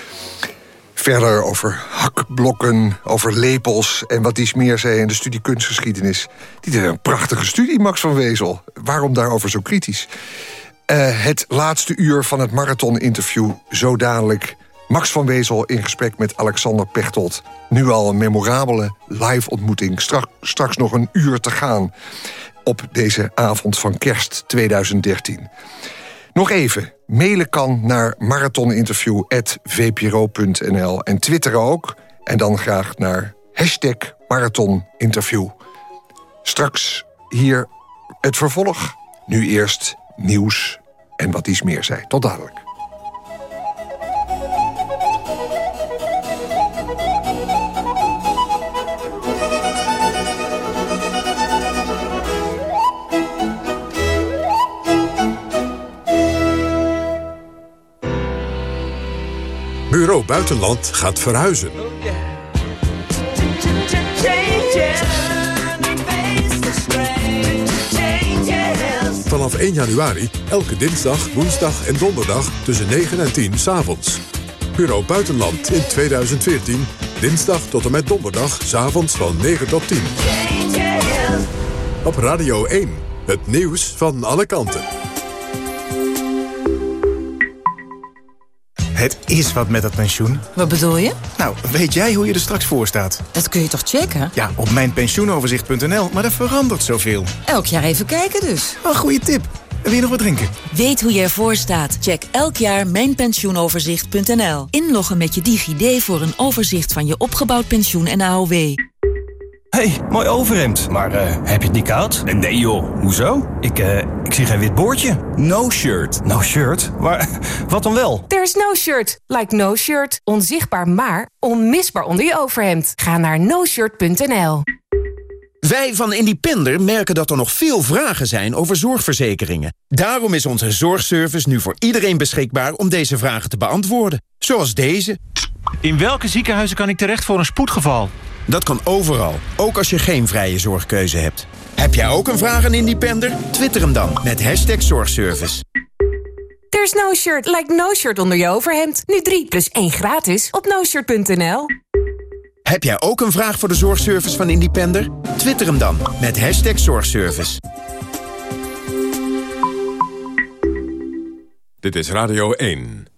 S3: Verder over hakblokken, over lepels en wat iets meer zei in de studie kunstgeschiedenis. Dit is een prachtige studie, Max van Wezel. Waarom daarover zo kritisch? Uh, het laatste uur van het marathon-interview, zo dadelijk. Max van Wezel in gesprek met Alexander Pechtold. Nu al een memorabele live-ontmoeting. Straks nog een uur te gaan op deze avond van kerst 2013. Nog even, mailen kan naar marathoninterview.vpro.nl en twitteren ook. En dan graag naar hashtag marathoninterview. Straks hier het vervolg. Nu eerst nieuws en wat iets meer zei. Tot dadelijk.
S2: Bureau Buitenland gaat verhuizen. Vanaf 1 januari, elke dinsdag, woensdag en donderdag tussen 9 en 10 s'avonds. Bureau Buitenland in 2014, dinsdag tot en met donderdag, s'avonds van 9 tot 10. Op Radio 1, het nieuws van alle kanten.
S6: Het is wat met dat pensioen.
S7: Wat bedoel je?
S6: Nou, weet jij hoe je er straks voor staat?
S7: Dat kun je toch checken?
S6: Ja, op mijnpensioenoverzicht.nl, maar dat verandert zoveel.
S7: Elk jaar even kijken dus.
S6: Een goede tip. Wil je nog wat drinken?
S8: Weet hoe je ervoor staat? Check elk jaar mijnpensioenoverzicht.nl. Inloggen met je DigiD voor een overzicht van je opgebouwd pensioen en AOW.
S9: Hey, mooi overhemd. Maar uh, heb je het niet koud?
S10: Nee joh.
S9: Hoezo? Ik, uh, ik zie geen wit boordje.
S10: No shirt.
S9: No shirt? Maar wat dan wel?
S11: There's no shirt. Like no shirt. Onzichtbaar maar onmisbaar onder je overhemd. Ga naar noshirt.nl.
S10: Wij van Independer merken dat er nog veel vragen zijn over zorgverzekeringen. Daarom is onze zorgservice nu voor iedereen beschikbaar om deze vragen te beantwoorden. Zoals deze.
S12: In welke ziekenhuizen kan ik terecht voor een spoedgeval?
S10: Dat kan overal, ook als je geen vrije zorgkeuze hebt. Heb jij ook een vraag aan Independer? Twitter hem dan met hashtag zorgservice.
S11: There's no shirt like no shirt onder je overhemd. Nu 3 plus 1 gratis op noshirt.nl.
S10: Heb jij ook een vraag voor de zorgservice van Independer? Twitter hem dan met hashtag zorgservice.
S2: Dit is Radio 1.